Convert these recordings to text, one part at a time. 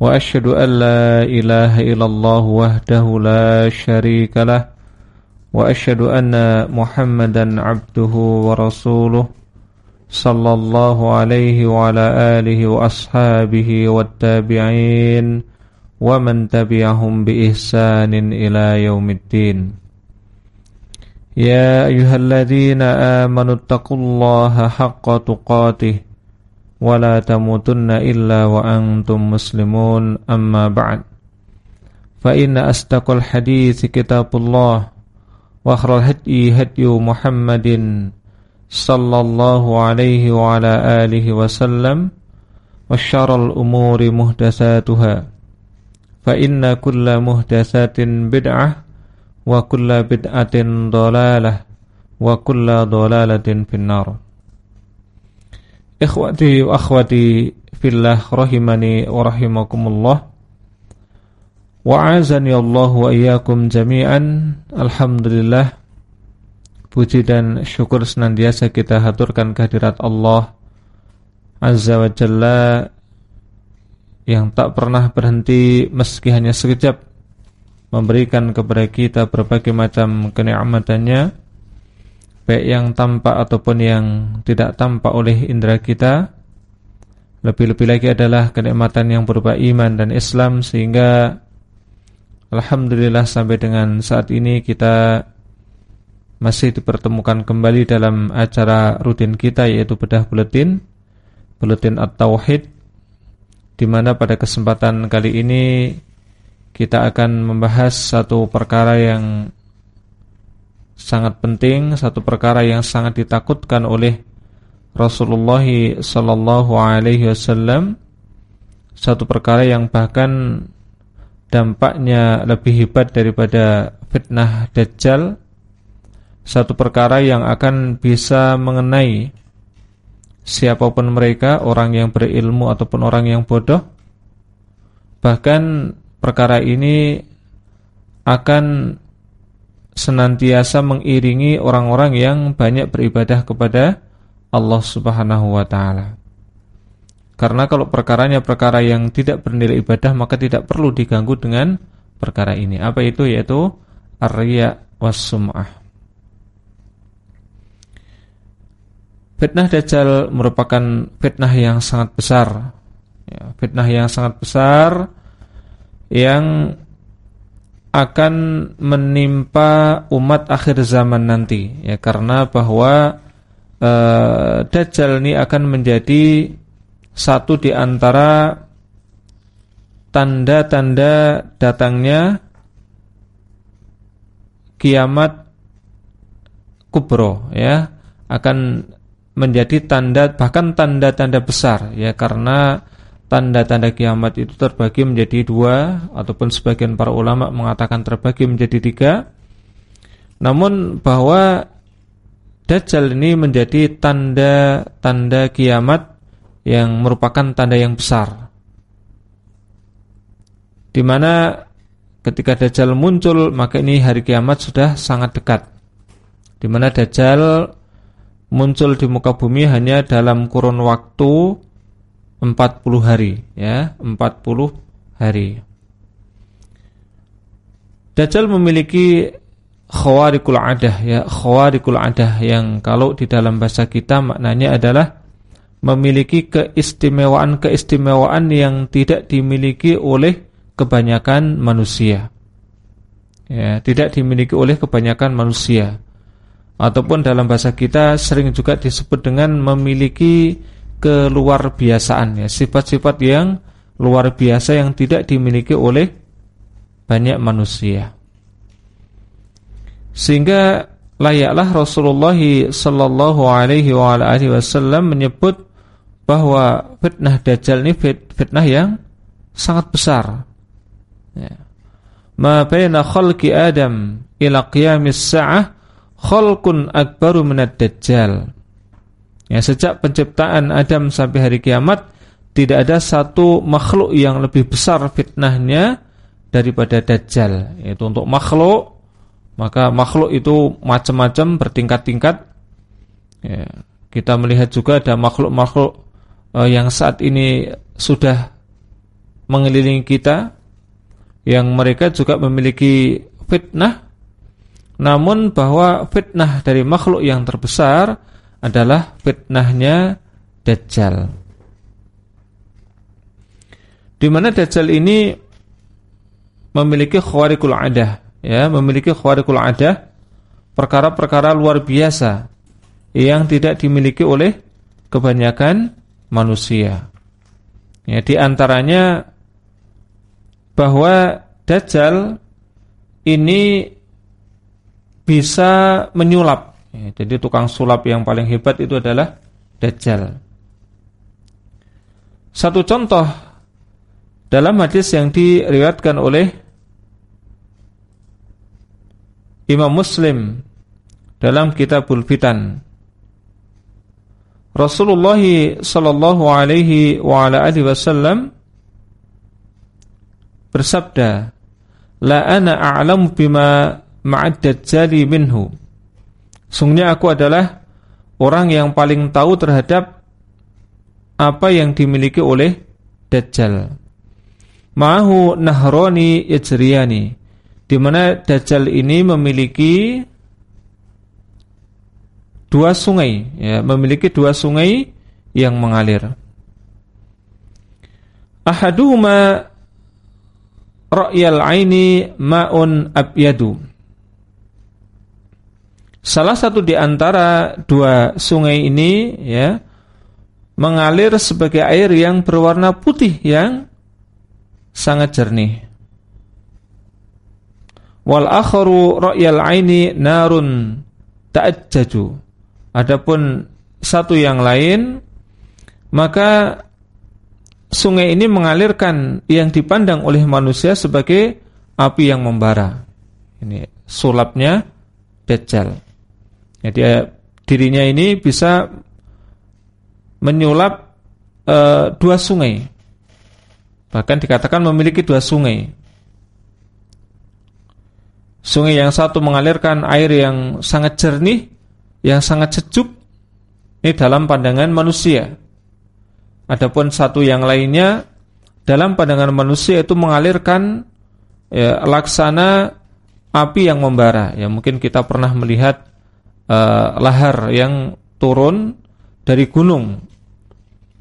وأشهد أن لا إله إلا الله وحده لا شريك له وأشهد أن محمدا عبده ورسوله صلى الله عليه وعلى آله وأصحابه والتابعين ومن تبعهم بإحسان إلى يوم الدين. يا أيها الذين آمنوا اتقوا الله حق تقاته ولا تموتن إلا وأنتم مسلمون. أما بعد فإن أصدق الحديث كتاب الله وأخر الهدي هدي محمد صلى الله عليه وعلى آله وسلم وشر الأمور مهدساتها. فإن كل مهدسات بدعة وكل بدعة ضلالة وكل ضلالة في النار. Ikhwati wa akhwati fillah rahimani wa rahimakumullah. Wa azani Allah wa iyyakum jami'an. Alhamdulillah. Puji dan syukur senantiasa kita haturkan kehadirat Allah Azza wa Jalla Yang tak pernah berhenti meski hanya sekejap Memberikan kepada kita berbagai macam kenikmatannya baik yang tampak ataupun yang tidak tampak oleh indera kita lebih-lebih lagi adalah kenikmatan yang berupa iman dan Islam sehingga Alhamdulillah sampai dengan saat ini kita masih dipertemukan kembali dalam acara rutin kita yaitu bedah buletin buletin at-tauhid di mana pada kesempatan kali ini kita akan membahas satu perkara yang sangat penting, satu perkara yang sangat ditakutkan oleh Rasulullah sallallahu alaihi wasallam, satu perkara yang bahkan dampaknya lebih hebat daripada fitnah dajjal, satu perkara yang akan bisa mengenai siapa pun mereka, orang yang berilmu ataupun orang yang bodoh. Bahkan perkara ini akan senantiasa mengiringi orang-orang yang banyak beribadah kepada Allah Subhanahu wa taala. Karena kalau perkaranya perkara yang tidak bernilai ibadah maka tidak perlu diganggu dengan perkara ini. Apa itu yaitu ar-riya was-sum'ah. Fitnah Dajjal merupakan fitnah yang sangat besar ya, Fitnah yang sangat besar Yang akan menimpa umat akhir zaman nanti ya karena bahwa uh, Dajjal ini akan menjadi satu di antara tanda-tanda datangnya kiamat kubro ya akan menjadi tanda bahkan tanda-tanda besar ya karena tanda-tanda kiamat itu terbagi menjadi dua ataupun sebagian para ulama mengatakan terbagi menjadi tiga. Namun bahwa Dajjal ini menjadi tanda-tanda kiamat yang merupakan tanda yang besar. Di mana ketika Dajjal muncul maka ini hari kiamat sudah sangat dekat. Di mana Dajjal muncul di muka bumi hanya dalam kurun waktu 40 hari ya, 40 hari. Dajjal memiliki khawarikul adah ya, khawarikul adah yang kalau di dalam bahasa kita maknanya adalah memiliki keistimewaan-keistimewaan yang tidak dimiliki oleh kebanyakan manusia. Ya, tidak dimiliki oleh kebanyakan manusia. Ataupun dalam bahasa kita sering juga disebut dengan memiliki keluar biasaan ya, sifat-sifat yang luar biasa yang tidak dimiliki oleh banyak manusia. Sehingga layaklah Rasulullah sallallahu alaihi wasallam menyebut bahwa fitnah dajjal ini fitnah yang sangat besar Ya. Ma baina khalqi Adam ila qiyamis sa'ah khalqun akbaru minad dajjal. Ya, sejak penciptaan Adam sampai hari kiamat tidak ada satu makhluk yang lebih besar fitnahnya daripada dajjal. Itu untuk makhluk maka makhluk itu macam-macam bertingkat-tingkat. Ya, kita melihat juga ada makhluk-makhluk uh, yang saat ini sudah mengelilingi kita yang mereka juga memiliki fitnah namun bahwa fitnah dari makhluk yang terbesar adalah fitnahnya Dajjal. Di mana Dajjal ini memiliki khawarikul adah, ya, memiliki khawarikul adah, perkara-perkara luar biasa yang tidak dimiliki oleh kebanyakan manusia. Ya, di antaranya bahwa Dajjal ini bisa menyulap Ya, jadi tukang sulap yang paling hebat itu adalah Dajjal. Satu contoh dalam hadis yang diriwayatkan oleh Imam Muslim dalam Kitabul Fitan. Rasulullah sallallahu alaihi wa ala alihi wasallam bersabda, "La ana a'lamu bima ma'ad dajjali minhu." Sungguhnya aku adalah orang yang paling tahu terhadap apa yang dimiliki oleh Dajjal. Mahu nahroni yajriyani. Di mana Dajjal ini memiliki dua sungai, ya, memiliki dua sungai yang mengalir. Ahaduhuma ra'yal aini ma'un abyadu. Salah satu di antara dua sungai ini ya mengalir sebagai air yang berwarna putih yang sangat jernih. Wal akharu ra'yal aini narun ta'ajjaju. Adapun satu yang lain maka sungai ini mengalirkan yang dipandang oleh manusia sebagai api yang membara. Ini sulapnya Dajjal. Ya, dia dirinya ini bisa menyulap e, dua sungai. Bahkan dikatakan memiliki dua sungai. Sungai yang satu mengalirkan air yang sangat jernih, yang sangat sejuk ini dalam pandangan manusia. Adapun satu yang lainnya dalam pandangan manusia itu mengalirkan ya, laksana api yang membara. Ya mungkin kita pernah melihat uh, lahar yang turun dari gunung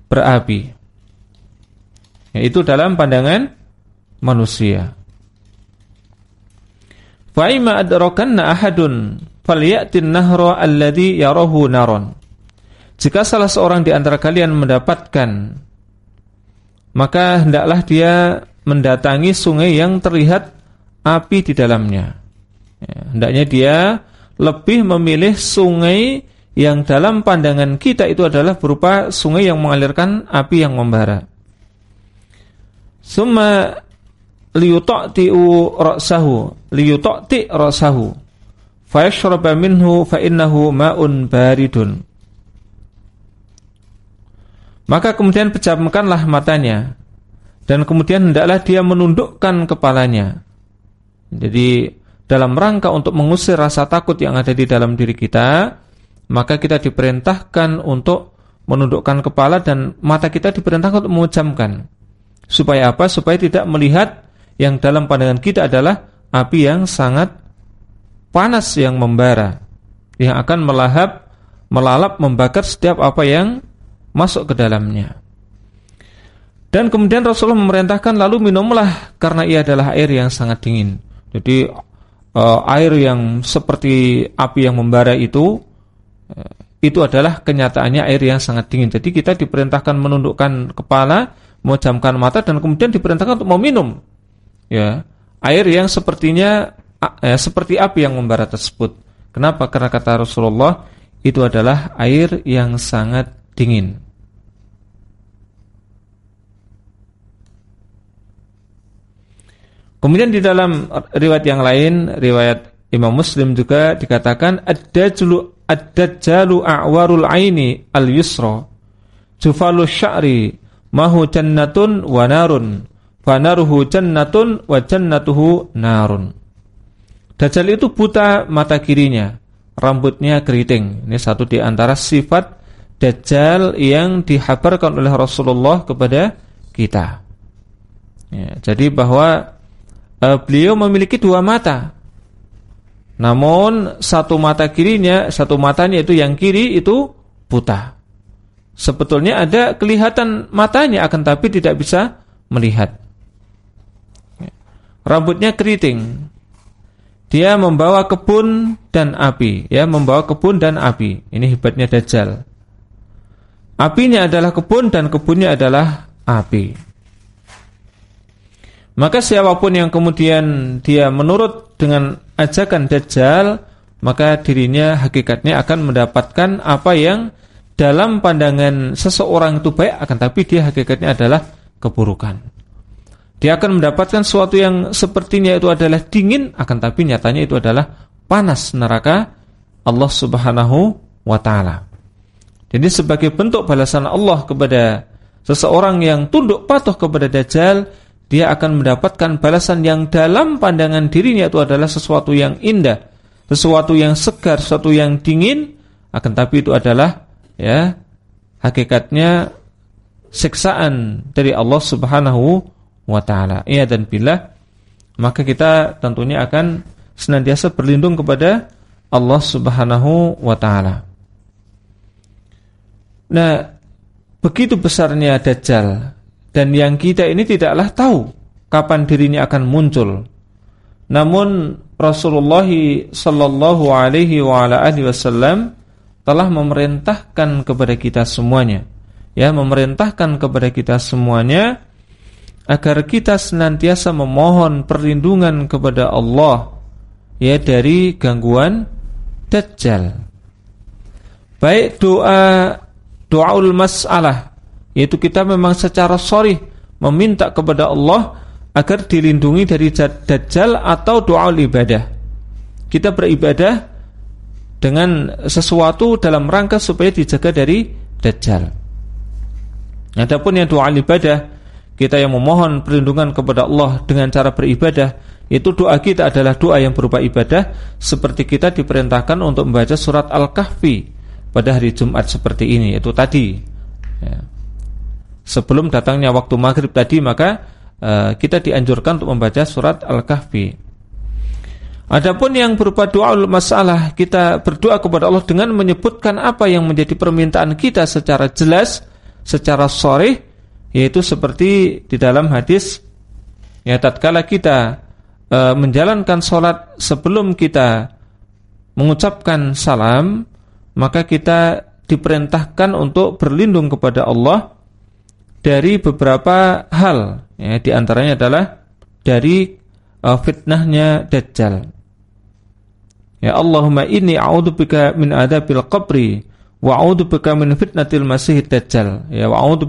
berapi. Ya, itu dalam pandangan manusia. Fa'ima adrakanna ahadun falyatin nahra alladhi yarahu naron. Jika salah seorang di antara kalian mendapatkan maka hendaklah dia mendatangi sungai yang terlihat api di dalamnya. Ya, hendaknya dia lebih memilih sungai yang dalam pandangan kita itu adalah berupa sungai yang mengalirkan api yang membara. Summa liyuta'ti'u ra'sahu liyuta'ti' ra'sahu fayashraba minhu fa innahu ma'un baridun. Maka kemudian pejamkanlah matanya dan kemudian hendaklah dia menundukkan kepalanya. Jadi dalam rangka untuk mengusir rasa takut yang ada di dalam diri kita, maka kita diperintahkan untuk menundukkan kepala dan mata kita diperintahkan untuk memejamkan. Supaya apa? Supaya tidak melihat yang dalam pandangan kita adalah api yang sangat panas yang membara, yang akan melahap, melalap, membakar setiap apa yang masuk ke dalamnya. Dan kemudian Rasulullah memerintahkan lalu minumlah karena ia adalah air yang sangat dingin. Jadi uh, air yang seperti api yang membara itu uh, itu adalah kenyataannya air yang sangat dingin. Jadi kita diperintahkan menundukkan kepala, memejamkan mata dan kemudian diperintahkan untuk meminum ya air yang sepertinya uh, seperti api yang membara tersebut. Kenapa? Karena kata Rasulullah itu adalah air yang sangat dingin. Kemudian di dalam riwayat yang lain, riwayat Imam Muslim juga dikatakan ad-dajjalu ad-dajjalu a'warul aini al-yusra. Jufalu sya'ri mahu jannatun wa narun fa naruhu jannatun wa jannatuhu narun. Dajjal itu buta mata kirinya rambutnya keriting. Ini satu di antara sifat Dajjal yang dihabarkan oleh Rasulullah kepada kita. Ya, jadi bahwa uh, beliau memiliki dua mata. Namun satu mata kirinya, satu matanya itu yang kiri itu buta. Sebetulnya ada kelihatan matanya akan tapi tidak bisa melihat. Rambutnya keriting. Dia membawa kebun dan api, ya, membawa kebun dan api. Ini hebatnya Dajjal. Apinya adalah kebun dan kebunnya adalah api. Maka siapa pun yang kemudian dia menurut dengan ajakan Dajjal, maka dirinya hakikatnya akan mendapatkan apa yang dalam pandangan seseorang itu baik, akan tapi dia hakikatnya adalah keburukan. Dia akan mendapatkan sesuatu yang sepertinya itu adalah dingin, akan tapi nyatanya itu adalah panas neraka Allah Subhanahu wa taala. Jadi sebagai bentuk balasan Allah kepada seseorang yang tunduk patuh kepada Dajjal, dia akan mendapatkan balasan yang dalam pandangan dirinya itu adalah sesuatu yang indah, sesuatu yang segar, sesuatu yang dingin, akan tapi itu adalah ya hakikatnya siksaan dari Allah Subhanahu wa taala. Iya dan bila maka kita tentunya akan senantiasa berlindung kepada Allah Subhanahu wa taala. Nah, begitu besarnya dajjal dan yang kita ini tidaklah tahu kapan dirinya akan muncul. Namun Rasulullah sallallahu alaihi wasallam telah memerintahkan kepada kita semuanya ya memerintahkan kepada kita semuanya agar kita senantiasa memohon perlindungan kepada Allah ya dari gangguan dajjal. Baik doa doaul masalah yaitu kita memang secara sorry meminta kepada Allah agar dilindungi dari dajjal atau doa ibadah. Kita beribadah dengan sesuatu dalam rangka supaya dijaga dari dajjal. Adapun yang doa ibadah, kita yang memohon perlindungan kepada Allah dengan cara beribadah, itu doa kita adalah doa yang berupa ibadah seperti kita diperintahkan untuk membaca surat Al-Kahfi pada hari Jumat seperti ini, itu tadi. Ya sebelum datangnya waktu maghrib tadi maka uh, kita dianjurkan untuk membaca surat Al-Kahfi. Adapun yang berupa doa masalah kita berdoa kepada Allah dengan menyebutkan apa yang menjadi permintaan kita secara jelas, secara sore, yaitu seperti di dalam hadis ya tatkala kita e, menjalankan sholat sebelum kita mengucapkan salam, maka kita diperintahkan untuk berlindung kepada Allah dari beberapa hal. Ya di antaranya adalah dari uh, fitnahnya dajjal. Ya Allahumma inni a'udzubika min adabil qabri wa a'udzubika min fitnatil masih dajjal. Ya wa uh,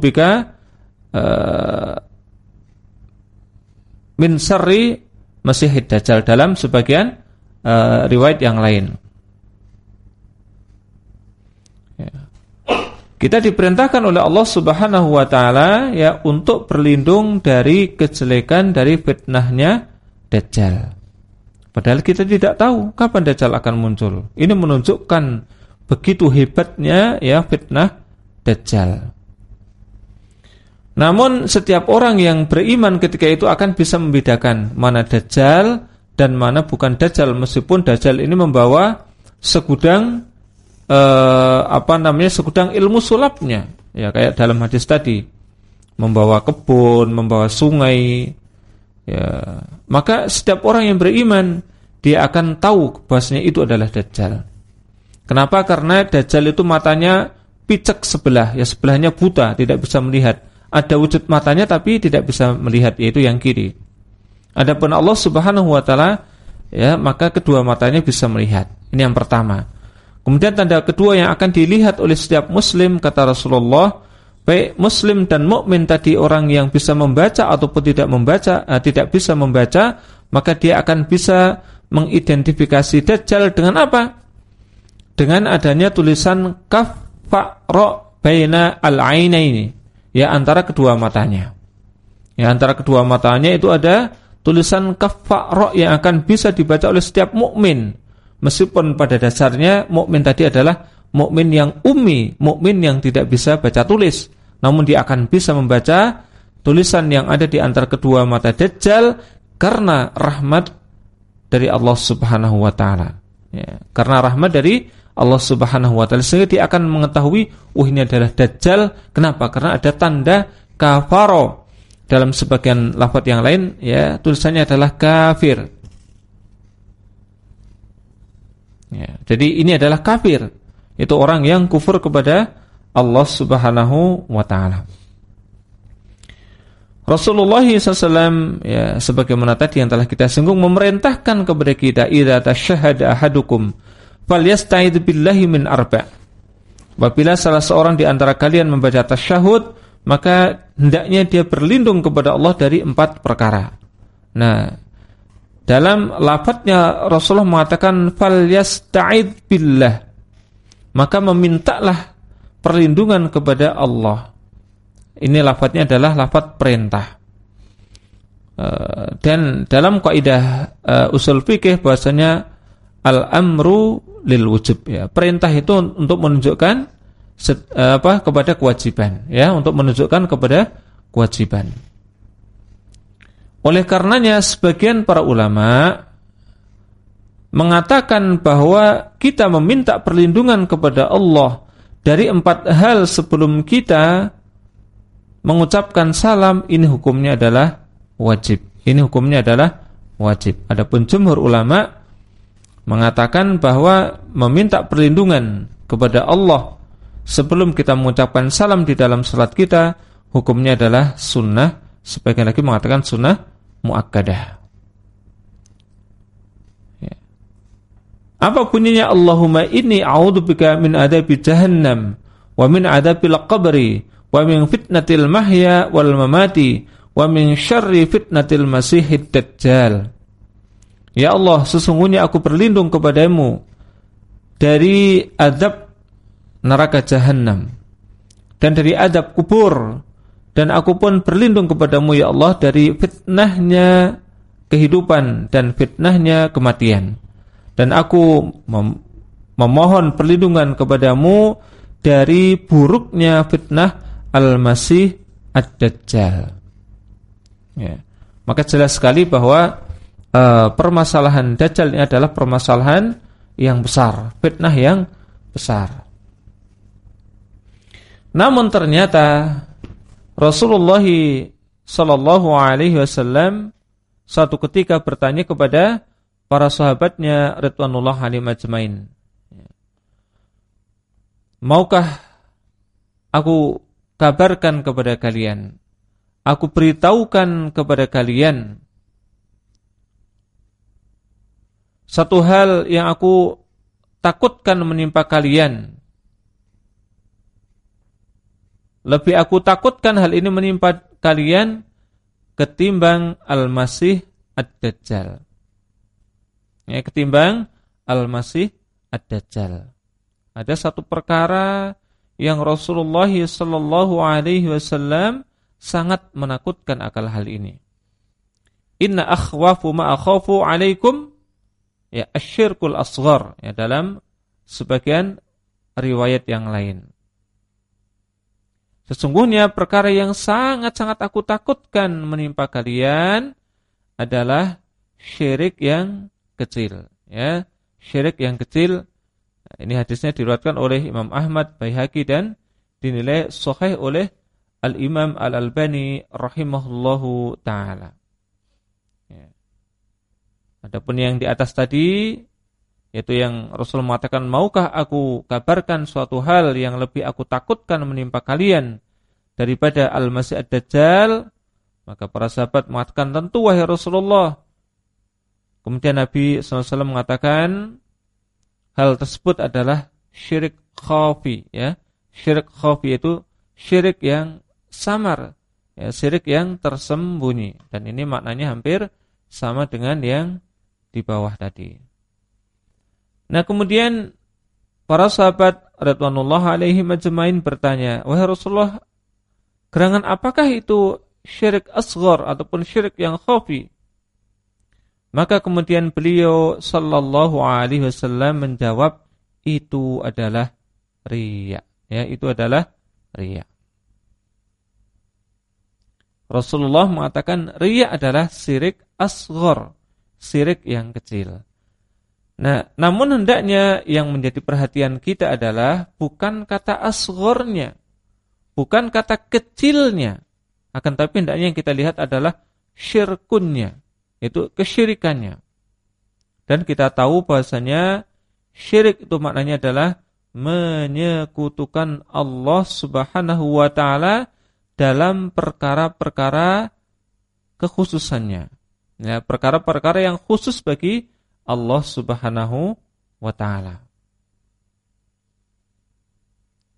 min syarri masih dajjal. Dalam sebagian uh, riwayat yang lain Kita diperintahkan oleh Allah Subhanahu wa taala ya untuk berlindung dari kejelekan dari fitnahnya Dajjal. Padahal kita tidak tahu kapan Dajjal akan muncul. Ini menunjukkan begitu hebatnya ya fitnah Dajjal. Namun setiap orang yang beriman ketika itu akan bisa membedakan mana Dajjal dan mana bukan Dajjal meskipun Dajjal ini membawa segudang eh, apa namanya segudang ilmu sulapnya ya kayak dalam hadis tadi membawa kebun, membawa sungai ya maka setiap orang yang beriman dia akan tahu bahasanya itu adalah dajjal. Kenapa? Karena dajjal itu matanya picek sebelah, ya sebelahnya buta, tidak bisa melihat. Ada wujud matanya tapi tidak bisa melihat yaitu yang kiri. Adapun Allah Subhanahu wa taala ya maka kedua matanya bisa melihat. Ini yang pertama. Kemudian tanda kedua yang akan dilihat oleh setiap muslim kata Rasulullah, baik muslim dan mukmin tadi orang yang bisa membaca ataupun tidak membaca, uh, tidak bisa membaca, maka dia akan bisa mengidentifikasi dajjal dengan apa? Dengan adanya tulisan kaf fa ra baina al-ainaini, ya antara kedua matanya. Ya antara kedua matanya itu ada tulisan kaf fa ra yang akan bisa dibaca oleh setiap mukmin. Meskipun pada dasarnya mukmin tadi adalah mukmin yang ummi, mukmin yang tidak bisa baca tulis, namun dia akan bisa membaca tulisan yang ada di antara kedua mata Dajjal karena rahmat dari Allah Subhanahu wa taala. Ya, karena rahmat dari Allah Subhanahu wa taala sehingga dia akan mengetahui oh ini adalah Dajjal. Kenapa? Karena ada tanda kafaro. Dalam sebagian lafaz yang lain ya tulisannya adalah kafir. Ya, jadi ini adalah kafir itu orang yang kufur kepada Allah Subhanahu wa taala. Rasulullah SAW ya sebagaimana tadi yang telah kita singgung memerintahkan kepada kita idza tasyahada ahadukum falyasta'id billahi min arba'. Apabila salah seorang di antara kalian membaca tasyahud, maka hendaknya dia berlindung kepada Allah dari empat perkara. Nah, dalam lafadznya Rasulullah mengatakan falyasta'id billah maka memintalah perlindungan kepada Allah. Ini lafadznya adalah lafadz perintah. Eh, dan dalam kaidah uh, usul fikih bahasanya al-amru lil wujub ya. Perintah itu untuk menunjukkan uh, apa kepada kewajiban ya, untuk menunjukkan kepada kewajiban. Oleh karenanya sebagian para ulama mengatakan bahwa kita meminta perlindungan kepada Allah dari empat hal sebelum kita mengucapkan salam ini hukumnya adalah wajib. Ini hukumnya adalah wajib. Adapun jumhur ulama mengatakan bahwa meminta perlindungan kepada Allah sebelum kita mengucapkan salam di dalam salat kita hukumnya adalah sunnah. Sebagian lagi mengatakan sunnah muakkadah. Apa bunyinya Allahumma inni a'udzubika min adabi jahannam wa min adabil qabri wa min fitnatil mahya wal mamati wa min syarri fitnatil masihid dajjal. Ya Allah, sesungguhnya aku berlindung kepadamu dari adab neraka jahannam dan dari adab kubur dan aku pun berlindung kepadamu ya Allah dari fitnahnya kehidupan dan fitnahnya kematian dan aku mem memohon perlindungan kepadamu dari buruknya fitnah Al-Masih Ad-Dajjal. Ya. Maka jelas sekali bahwa uh, permasalahan Dajjal ini adalah permasalahan yang besar, fitnah yang besar. Namun ternyata Rasulullah Sallallahu Alaihi Wasallam satu ketika bertanya kepada para sahabatnya Ridwanullah ajmain. Maukah aku kabarkan kepada kalian? Aku beritahukan kepada kalian satu hal yang aku takutkan menimpa kalian. Lebih aku takutkan hal ini menimpa kalian ketimbang Al-Masih Ad-Dajjal ya, ketimbang Al-Masih Ad-Dajjal. Ada satu perkara yang Rasulullah sallallahu alaihi wasallam sangat menakutkan akal hal ini. Inna akhwafu ma akhafu alaikum ya asyirkul asghar ya dalam sebagian riwayat yang lain. Sesungguhnya perkara yang sangat-sangat aku takutkan menimpa kalian adalah syirik yang kecil ya. Syirik yang kecil. Ini hadisnya diriwayatkan oleh Imam Ahmad Baihaqi dan dinilai sahih oleh Al-Imam Al-Albani rahimahullahu taala. Ya. Adapun yang di atas tadi yaitu yang Rasul mengatakan maukah aku kabarkan suatu hal yang lebih aku takutkan menimpa kalian daripada Al-Masih Ad-Dajjal maka para sahabat mengatakan tentu wahai Rasulullah Kemudian Nabi SAW mengatakan hal tersebut adalah syirik khafi ya. Syirik khafi itu syirik yang samar, ya, syirik yang tersembunyi. Dan ini maknanya hampir sama dengan yang di bawah tadi. Nah kemudian para sahabat radhiyallahu alaihi majma'in bertanya, "Wahai Rasulullah, gerangan apakah itu syirik asghar ataupun syirik yang khafi?" Maka kemudian beliau sallallahu alaihi wasallam menjawab, "Itu adalah riya." Ya, itu adalah riya. Rasulullah mengatakan riya adalah syirik asghar, syirik yang kecil. Nah, namun hendaknya yang menjadi perhatian kita adalah bukan kata asghornya, bukan kata kecilnya, akan tapi hendaknya yang kita lihat adalah syirkunnya, itu kesyirikannya. Dan kita tahu bahasanya syirik itu maknanya adalah menyekutukan Allah Subhanahu wa taala dalam perkara-perkara kekhususannya. Ya, perkara-perkara yang khusus bagi Allah Subhanahu wa taala.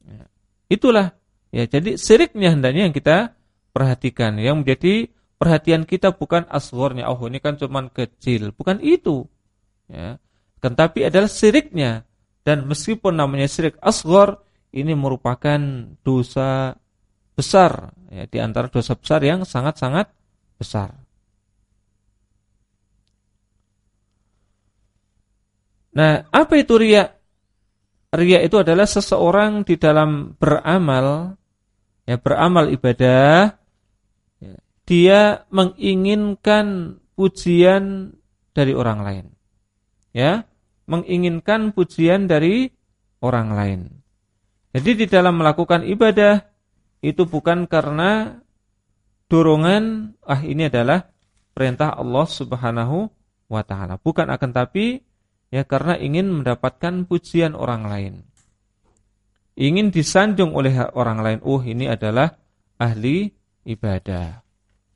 Ya, itulah ya jadi siriknya hendaknya yang kita perhatikan. Yang menjadi perhatian kita bukan asghornya. Oh, ini kan cuman kecil, bukan itu. Ya. Kan tapi adalah siriknya. Dan meskipun namanya sirik asghor, ini merupakan dosa besar ya, di antara dosa besar yang sangat-sangat besar. Nah, apa itu riya? Riya itu adalah seseorang di dalam beramal ya beramal ibadah ya, dia menginginkan pujian dari orang lain. Ya, menginginkan pujian dari orang lain. Jadi di dalam melakukan ibadah itu bukan karena dorongan ah ini adalah perintah Allah Subhanahu wa taala. Bukan akan tapi ya karena ingin mendapatkan pujian orang lain. Ingin disanjung oleh orang lain. Oh, ini adalah ahli ibadah.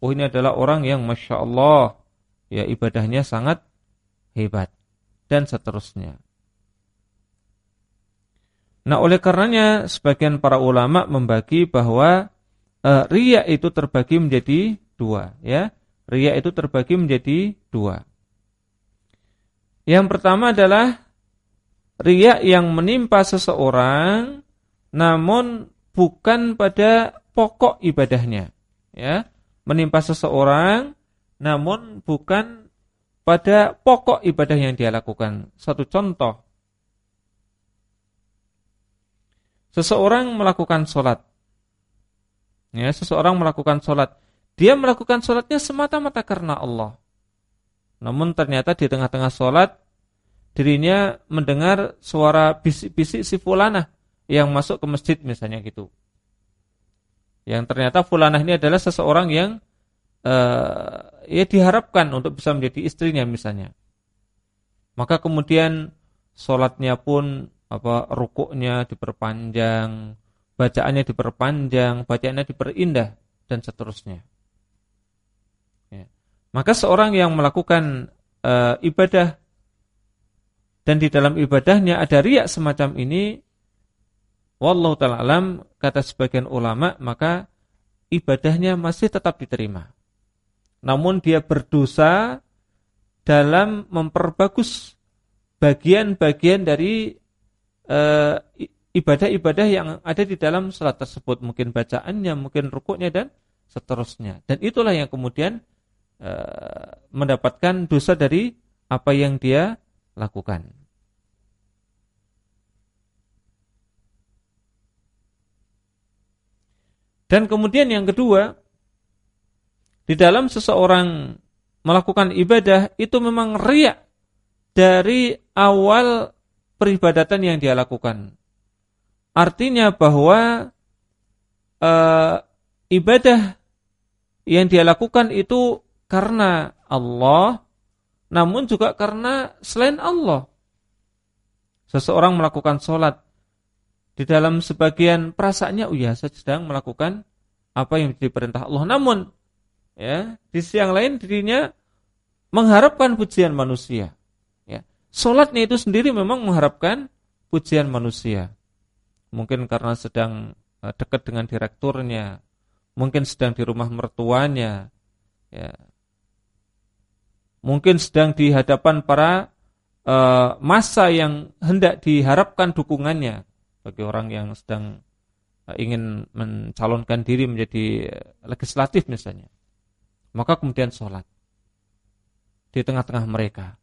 Oh, ini adalah orang yang Masya Allah ya ibadahnya sangat hebat dan seterusnya. Nah, oleh karenanya sebagian para ulama membagi bahwa e, riya itu terbagi menjadi dua, ya. Riya itu terbagi menjadi dua. Yang pertama adalah riya yang menimpa seseorang namun bukan pada pokok ibadahnya, ya. Menimpa seseorang namun bukan pada pokok ibadah yang dia lakukan. Satu contoh Seseorang melakukan sholat. Ya, seseorang melakukan sholat. Dia melakukan sholatnya semata-mata karena Allah. Namun ternyata di tengah-tengah sholat, dirinya mendengar suara bisik-bisik si fulanah yang masuk ke masjid misalnya gitu. Yang ternyata fulanah ini adalah seseorang yang uh, ya diharapkan untuk bisa menjadi istrinya misalnya. Maka kemudian sholatnya pun apa rukuknya diperpanjang, bacaannya diperpanjang, bacaannya diperindah dan seterusnya. Maka seorang yang melakukan e, ibadah dan di dalam ibadahnya ada riak semacam ini, wallahu taala alam kata sebagian ulama, maka ibadahnya masih tetap diterima. Namun dia berdosa dalam memperbagus bagian-bagian dari Eh, ibadah-ibadah yang ada di dalam salat tersebut, mungkin bacaannya, mungkin rukuknya dan seterusnya. Dan itulah yang kemudian uh, mendapatkan dosa dari apa yang dia lakukan. Dan kemudian yang kedua, di dalam seseorang melakukan ibadah itu memang riak dari awal peribadatan yang dia lakukan. Artinya bahwa e, ibadah yang dia lakukan itu karena Allah, namun juga karena selain Allah. Seseorang melakukan sholat di dalam sebagian perasaannya, oh ya, saya sedang melakukan apa yang diperintah Allah. Namun, ya, di sisi yang lain dirinya mengharapkan pujian manusia. Sholatnya itu sendiri memang mengharapkan pujian manusia. Mungkin karena sedang uh, dekat dengan direkturnya, mungkin sedang di rumah mertuanya, ya. Mungkin sedang di hadapan para uh, masa yang hendak diharapkan dukungannya bagi orang yang sedang uh, ingin mencalonkan diri menjadi legislatif misalnya. Maka kemudian sholat di tengah-tengah mereka.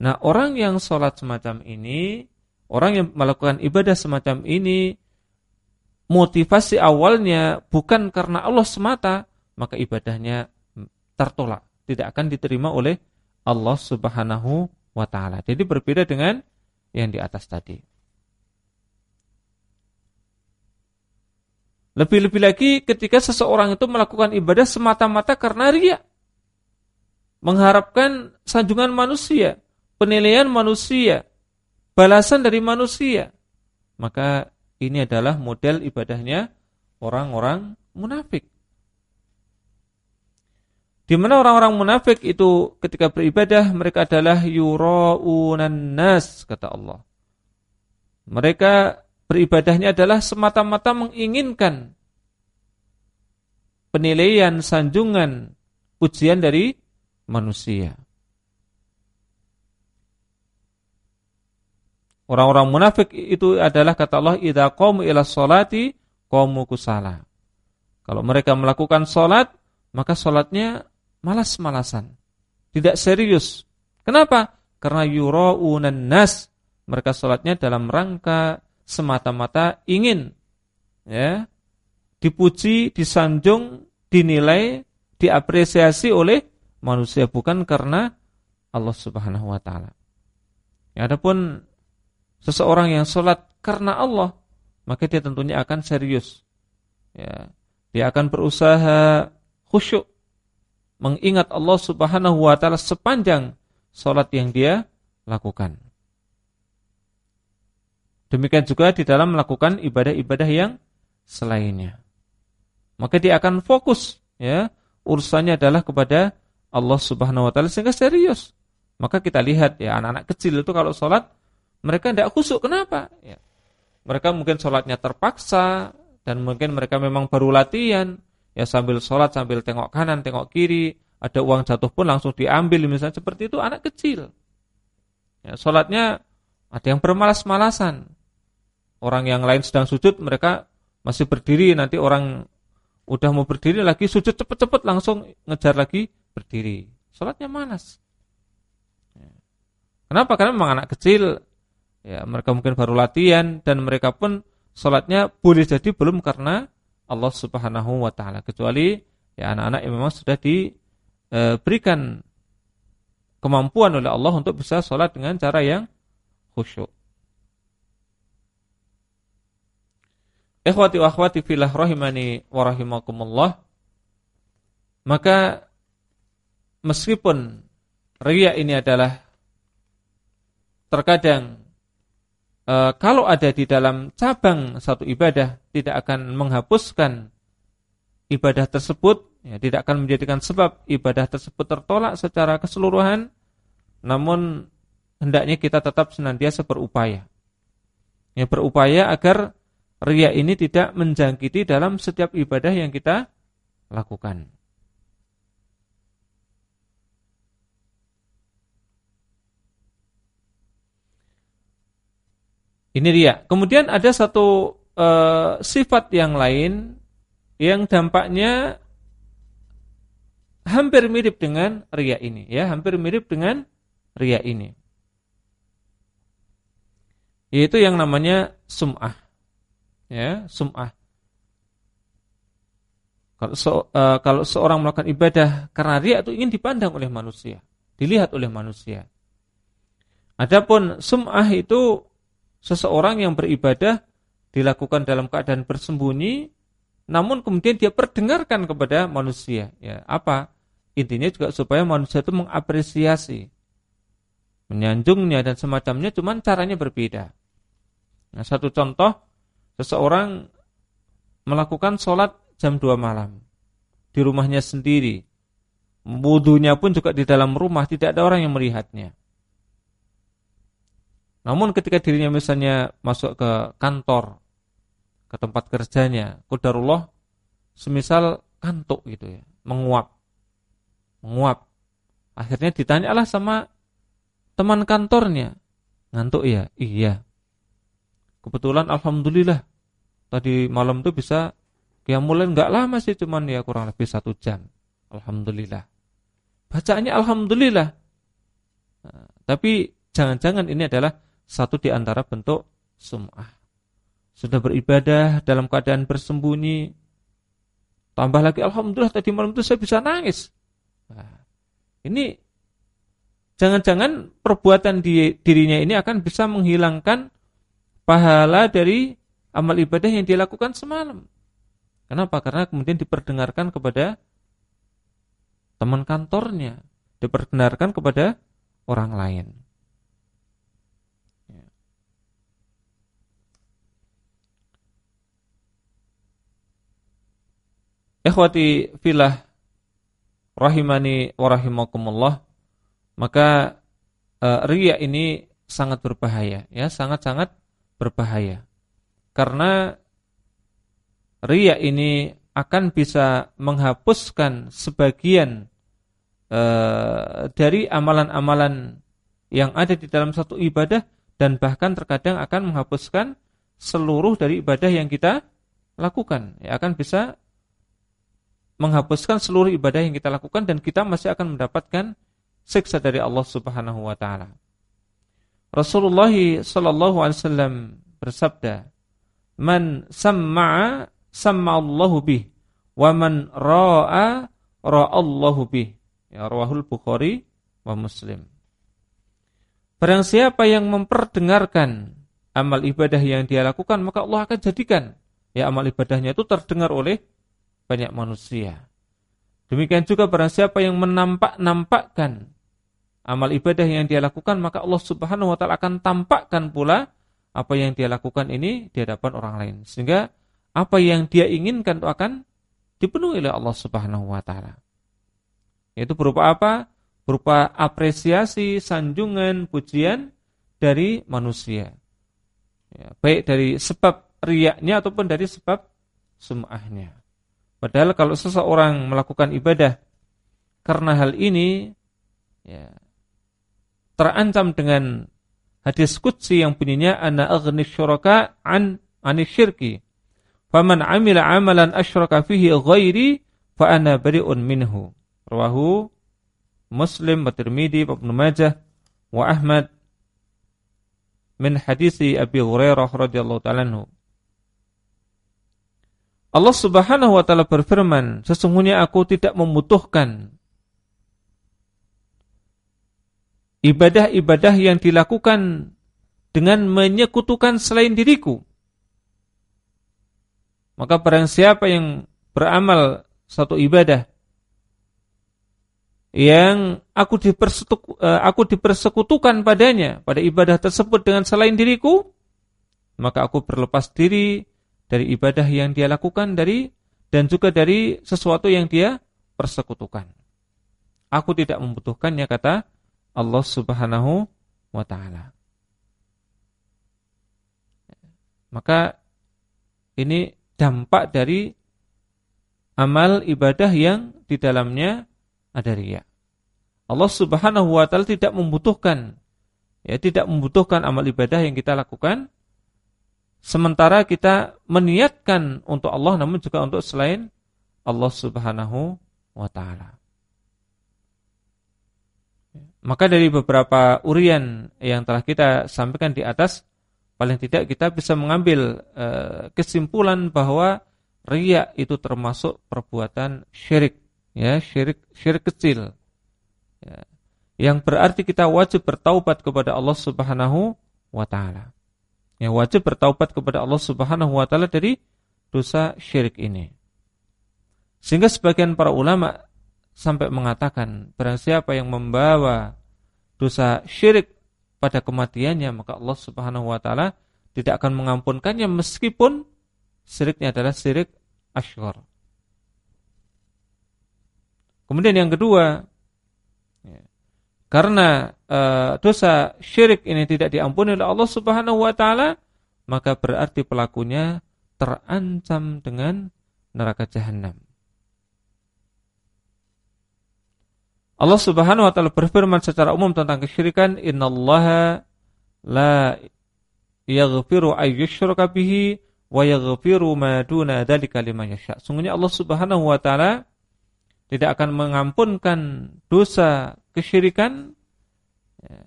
Nah orang yang sholat semacam ini Orang yang melakukan ibadah semacam ini motivasi awalnya bukan karena Allah semata, maka ibadahnya tertolak, tidak akan diterima oleh Allah Subhanahu wa taala. Jadi berbeda dengan yang di atas tadi. Lebih-lebih lagi ketika seseorang itu melakukan ibadah semata-mata karena ria. Mengharapkan sanjungan manusia, penilaian manusia, balasan dari manusia. Maka ini adalah model ibadahnya orang-orang munafik. Di mana orang-orang munafik itu ketika beribadah mereka adalah yuraunan nas kata Allah. Mereka beribadahnya adalah semata-mata menginginkan penilaian, sanjungan, pujian dari manusia. Orang-orang munafik itu adalah kata Allah idza qamu ila sholati qamu kusala. Kalau mereka melakukan salat, maka salatnya malas-malasan. Tidak serius. Kenapa? Karena yuraunan nas. Mereka salatnya dalam rangka semata-mata ingin ya dipuji, disanjung, dinilai, diapresiasi oleh manusia bukan karena Allah Subhanahu wa taala. Ya, adapun seseorang yang sholat karena Allah, maka dia tentunya akan serius. Ya, dia akan berusaha khusyuk, mengingat Allah Subhanahu Wa Taala sepanjang sholat yang dia lakukan. Demikian juga di dalam melakukan ibadah-ibadah yang selainnya. Maka dia akan fokus, ya, urusannya adalah kepada Allah Subhanahu Wa Taala sehingga serius. Maka kita lihat ya anak-anak kecil itu kalau sholat mereka tidak khusyuk. Kenapa? Ya. Mereka mungkin sholatnya terpaksa dan mungkin mereka memang baru latihan. Ya sambil sholat sambil tengok kanan, tengok kiri, ada uang jatuh pun langsung diambil misalnya seperti itu anak kecil. Ya, sholatnya ada yang bermalas-malasan. Orang yang lain sedang sujud, mereka masih berdiri. Nanti orang udah mau berdiri lagi sujud cepet-cepet langsung ngejar lagi berdiri. Sholatnya malas. Ya. Kenapa? Karena memang anak kecil Ya, mereka mungkin baru latihan dan mereka pun sholatnya boleh jadi belum karena Allah Subhanahu wa taala kecuali ya anak-anak yang memang sudah diberikan kemampuan oleh Allah untuk bisa sholat dengan cara yang khusyuk. Ikhwati wa akhwati fillah rahimani wa rahimakumullah. Maka meskipun riya ini adalah terkadang e, kalau ada di dalam cabang satu ibadah tidak akan menghapuskan ibadah tersebut, ya, tidak akan menjadikan sebab ibadah tersebut tertolak secara keseluruhan, namun hendaknya kita tetap senantiasa berupaya. Ya, berupaya agar ria ini tidak menjangkiti dalam setiap ibadah yang kita lakukan. Ini dia. Kemudian ada satu uh, sifat yang lain yang dampaknya hampir mirip dengan ria ini, ya, hampir mirip dengan ria ini. Yaitu yang namanya sum'ah. Ya, sum'ah. Kalau se, uh, kalau seorang melakukan ibadah karena ria itu ingin dipandang oleh manusia, dilihat oleh manusia. Adapun sum'ah itu seseorang yang beribadah dilakukan dalam keadaan bersembunyi namun kemudian dia perdengarkan kepada manusia. Ya apa? Intinya juga supaya manusia itu mengapresiasi menyanjungnya dan semacamnya cuman caranya berbeda. Nah satu contoh seseorang melakukan sholat jam 2 malam di rumahnya sendiri. Wudhunya pun juga di dalam rumah tidak ada orang yang melihatnya namun ketika dirinya misalnya masuk ke kantor ke tempat kerjanya, kudarullah semisal kantuk gitu ya, menguap. Menguap. Akhirnya ditanyalah sama teman kantornya. Ngantuk ya? Iya. Kebetulan alhamdulillah tadi malam tuh bisa mulai nggak lama sih cuman ya kurang lebih satu jam. Alhamdulillah. Bacaannya alhamdulillah. Nah, tapi jangan-jangan ini adalah satu di antara bentuk sum'ah. Sudah beribadah dalam keadaan bersembunyi. Tambah lagi alhamdulillah tadi malam itu saya bisa nangis. Nah, ini jangan-jangan perbuatan di, dirinya ini akan bisa menghilangkan pahala dari amal ibadah yang dilakukan semalam. Kenapa? Karena kemudian diperdengarkan kepada teman kantornya, diperdengarkan kepada orang lain. Ikhwati filah rahimani wa rahimakumullah, maka uh, riya ini sangat berbahaya, ya, sangat-sangat berbahaya. Karena riya ini akan bisa menghapuskan sebagian uh, dari amalan-amalan yang ada di dalam satu ibadah dan bahkan terkadang akan menghapuskan seluruh dari ibadah yang kita lakukan. Ya, akan bisa menghapuskan seluruh ibadah yang kita lakukan dan kita masih akan mendapatkan siksa dari Allah Subhanahu wa taala. Rasulullah sallallahu alaihi wasallam bersabda, "Man samma'a sam'allahu bih wa man ra'a ra'allahu bih. Ya rawahul Bukhari wa Muslim. Barang siapa yang memperdengarkan amal ibadah yang dia lakukan, maka Allah akan jadikan ya amal ibadahnya itu terdengar oleh banyak manusia. Demikian juga barang siapa yang menampak-nampakkan amal ibadah yang dia lakukan, maka Allah Subhanahu wa taala akan tampakkan pula apa yang dia lakukan ini di hadapan orang lain. Sehingga apa yang dia inginkan itu akan dipenuhi oleh Allah Subhanahu wa taala. Yaitu berupa apa? Berupa apresiasi, sanjungan, pujian dari manusia. Ya, baik dari sebab riaknya ataupun dari sebab sum'ahnya. Padahal kalau seseorang melakukan ibadah karena hal ini ya, terancam dengan hadis qudsi yang bunyinya ana aghni syuraka an anisyirki Faman amila amalan asyraka fihi ghairi fa ana bari'un minhu. Rawahu Muslim wa Tirmidzi wa Ibnu Majah wa Ahmad min hadisi Abi Hurairah radhiyallahu ta'ala anhu. Allah Subhanahu wa taala berfirman, sesungguhnya aku tidak membutuhkan ibadah-ibadah yang dilakukan dengan menyekutukan selain diriku. Maka barang siapa yang beramal satu ibadah yang aku eh, aku dipersekutukan padanya pada ibadah tersebut dengan selain diriku, maka aku berlepas diri dari ibadah yang dia lakukan dari dan juga dari sesuatu yang dia persekutukan. Aku tidak membutuhkannya kata Allah Subhanahu wa taala. Maka ini dampak dari amal ibadah yang di dalamnya ada riya. Allah Subhanahu wa taala tidak membutuhkan ya tidak membutuhkan amal ibadah yang kita lakukan sementara kita meniatkan untuk Allah namun juga untuk selain Allah Subhanahu wa taala. Maka dari beberapa urian yang telah kita sampaikan di atas paling tidak kita bisa mengambil e, kesimpulan bahwa riya itu termasuk perbuatan syirik ya syirik syirik kecil. Ya, yang berarti kita wajib bertaubat kepada Allah Subhanahu wa taala ya wajib bertaubat kepada Allah Subhanahu wa taala dari dosa syirik ini sehingga sebagian para ulama sampai mengatakan barang siapa yang membawa dosa syirik pada kematiannya maka Allah Subhanahu wa taala tidak akan mengampunkannya meskipun syiriknya adalah syirik asghar. Kemudian yang kedua, karena e, dosa syirik ini tidak diampuni oleh Allah Subhanahu wa taala, maka berarti pelakunya terancam dengan neraka jahanam. Allah Subhanahu wa taala berfirman secara umum tentang kesyirikan, "Innallaha la yaghfiru ay yushraka bihi wa yaghfiru ma duna dzalika liman yasha." Sungguhnya Allah Subhanahu wa taala tidak akan mengampunkan dosa kesyirikan ya,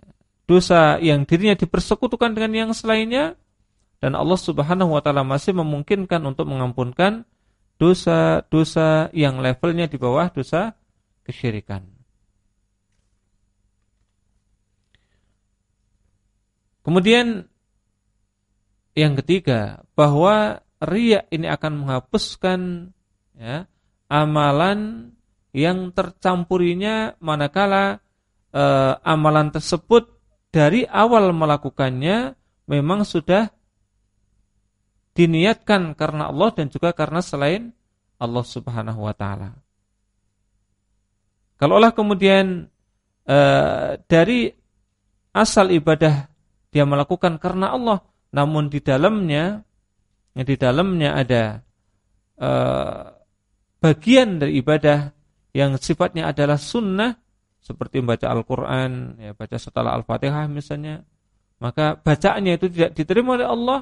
dosa yang dirinya dipersekutukan dengan yang selainnya dan Allah Subhanahu wa taala masih memungkinkan untuk mengampunkan dosa-dosa yang levelnya di bawah dosa kesyirikan. Kemudian yang ketiga bahwa riak ini akan menghapuskan ya, amalan yang tercampurinya manakala eh, amalan tersebut dari awal melakukannya memang sudah diniatkan karena Allah dan juga karena selain Allah Subhanahu wa taala. Kalaulah kemudian eh, dari asal ibadah dia melakukan karena Allah, namun di dalamnya di dalamnya ada uh, bagian dari ibadah yang sifatnya adalah sunnah seperti membaca Al-Qur'an, ya baca setelah Al-Fatihah misalnya, maka bacaannya itu tidak diterima oleh Allah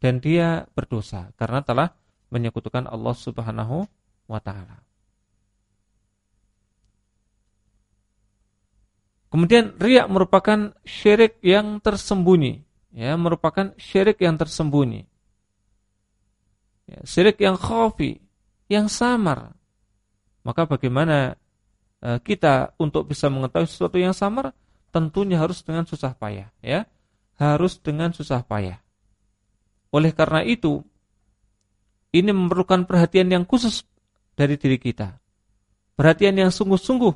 dan dia berdosa karena telah menyekutukan Allah Subhanahu wa taala. Kemudian riak merupakan syirik yang tersembunyi, ya, merupakan syirik yang tersembunyi. Ya, syirik yang khafi, yang samar. Maka bagaimana uh, kita untuk bisa mengetahui sesuatu yang samar? Tentunya harus dengan susah payah, ya. Harus dengan susah payah. Oleh karena itu, ini memerlukan perhatian yang khusus dari diri kita. Perhatian yang sungguh-sungguh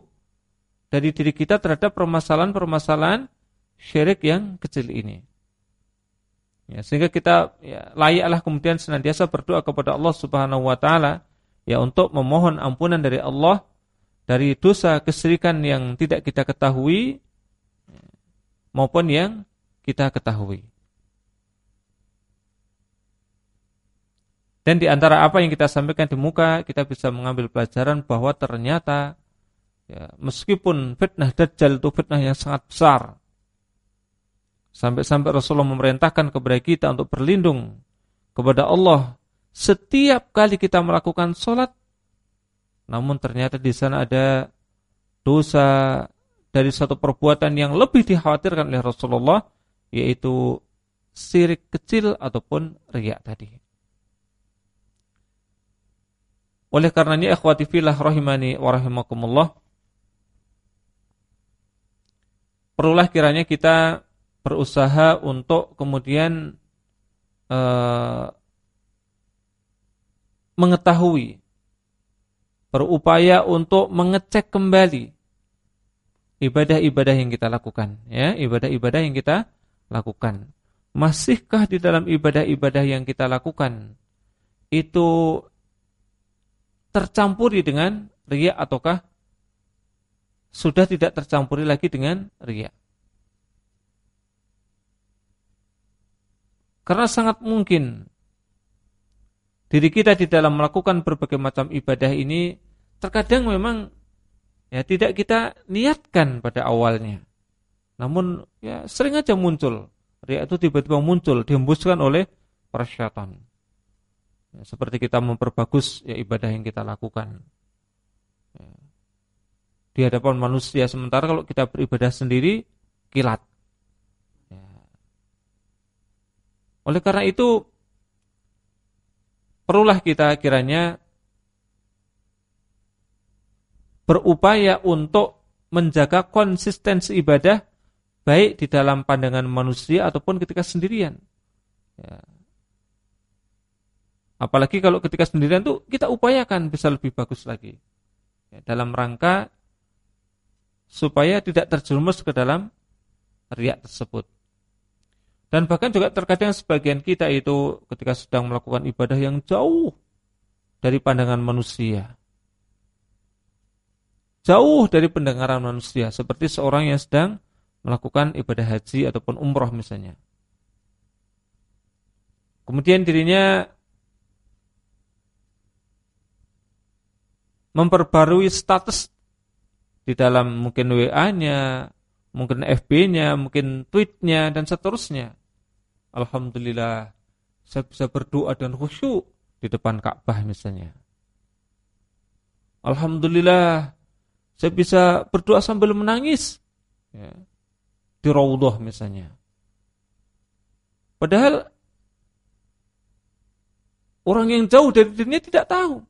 dari diri kita terhadap permasalahan-permasalahan syirik yang kecil ini. Ya, sehingga kita ya, layaklah kemudian senantiasa berdoa kepada Allah Subhanahu wa taala ya untuk memohon ampunan dari Allah dari dosa kesyirikan yang tidak kita ketahui maupun yang kita ketahui. Dan di antara apa yang kita sampaikan di muka, kita bisa mengambil pelajaran bahwa ternyata Ya, meskipun fitnah Dajjal itu fitnah yang sangat besar. Sampai-sampai Rasulullah memerintahkan kepada kita untuk berlindung kepada Allah setiap kali kita melakukan sholat. Namun ternyata di sana ada dosa dari satu perbuatan yang lebih dikhawatirkan oleh Rasulullah, yaitu sirik kecil ataupun riak tadi. Oleh karenanya ikhwati fillah rahimani wa rahimakumullah perlulah kiranya kita berusaha untuk kemudian uh, mengetahui, berupaya untuk mengecek kembali ibadah-ibadah yang kita lakukan, ya, ibadah-ibadah yang kita lakukan. Masihkah di dalam ibadah-ibadah yang kita lakukan itu tercampuri dengan riya ataukah sudah tidak tercampuri lagi dengan ria. Karena sangat mungkin diri kita di dalam melakukan berbagai macam ibadah ini terkadang memang ya tidak kita niatkan pada awalnya. Namun ya sering aja muncul. Ria itu tiba-tiba muncul dihembuskan oleh para syaitan. Ya, seperti kita memperbagus ya ibadah yang kita lakukan. Ya, di hadapan manusia sementara kalau kita beribadah sendiri kilat. Ya. Oleh karena itu perlulah kita kiranya berupaya untuk menjaga konsistensi ibadah baik di dalam pandangan manusia ataupun ketika sendirian. Ya. Apalagi kalau ketika sendirian tuh kita upayakan bisa lebih bagus lagi. Ya, dalam rangka supaya tidak terjerumus ke dalam riak tersebut. Dan bahkan juga terkadang sebagian kita itu ketika sedang melakukan ibadah yang jauh dari pandangan manusia. Jauh dari pendengaran manusia. Seperti seorang yang sedang melakukan ibadah haji ataupun umroh misalnya. Kemudian dirinya memperbarui status di dalam mungkin WA-nya, mungkin FB-nya, mungkin tweet-nya, dan seterusnya Alhamdulillah saya bisa berdoa dan khusyuk di depan Ka'bah misalnya. Alhamdulillah saya bisa berdoa sambil menangis ya, di Raudhah misalnya. Padahal orang yang jauh dari dirinya tidak tahu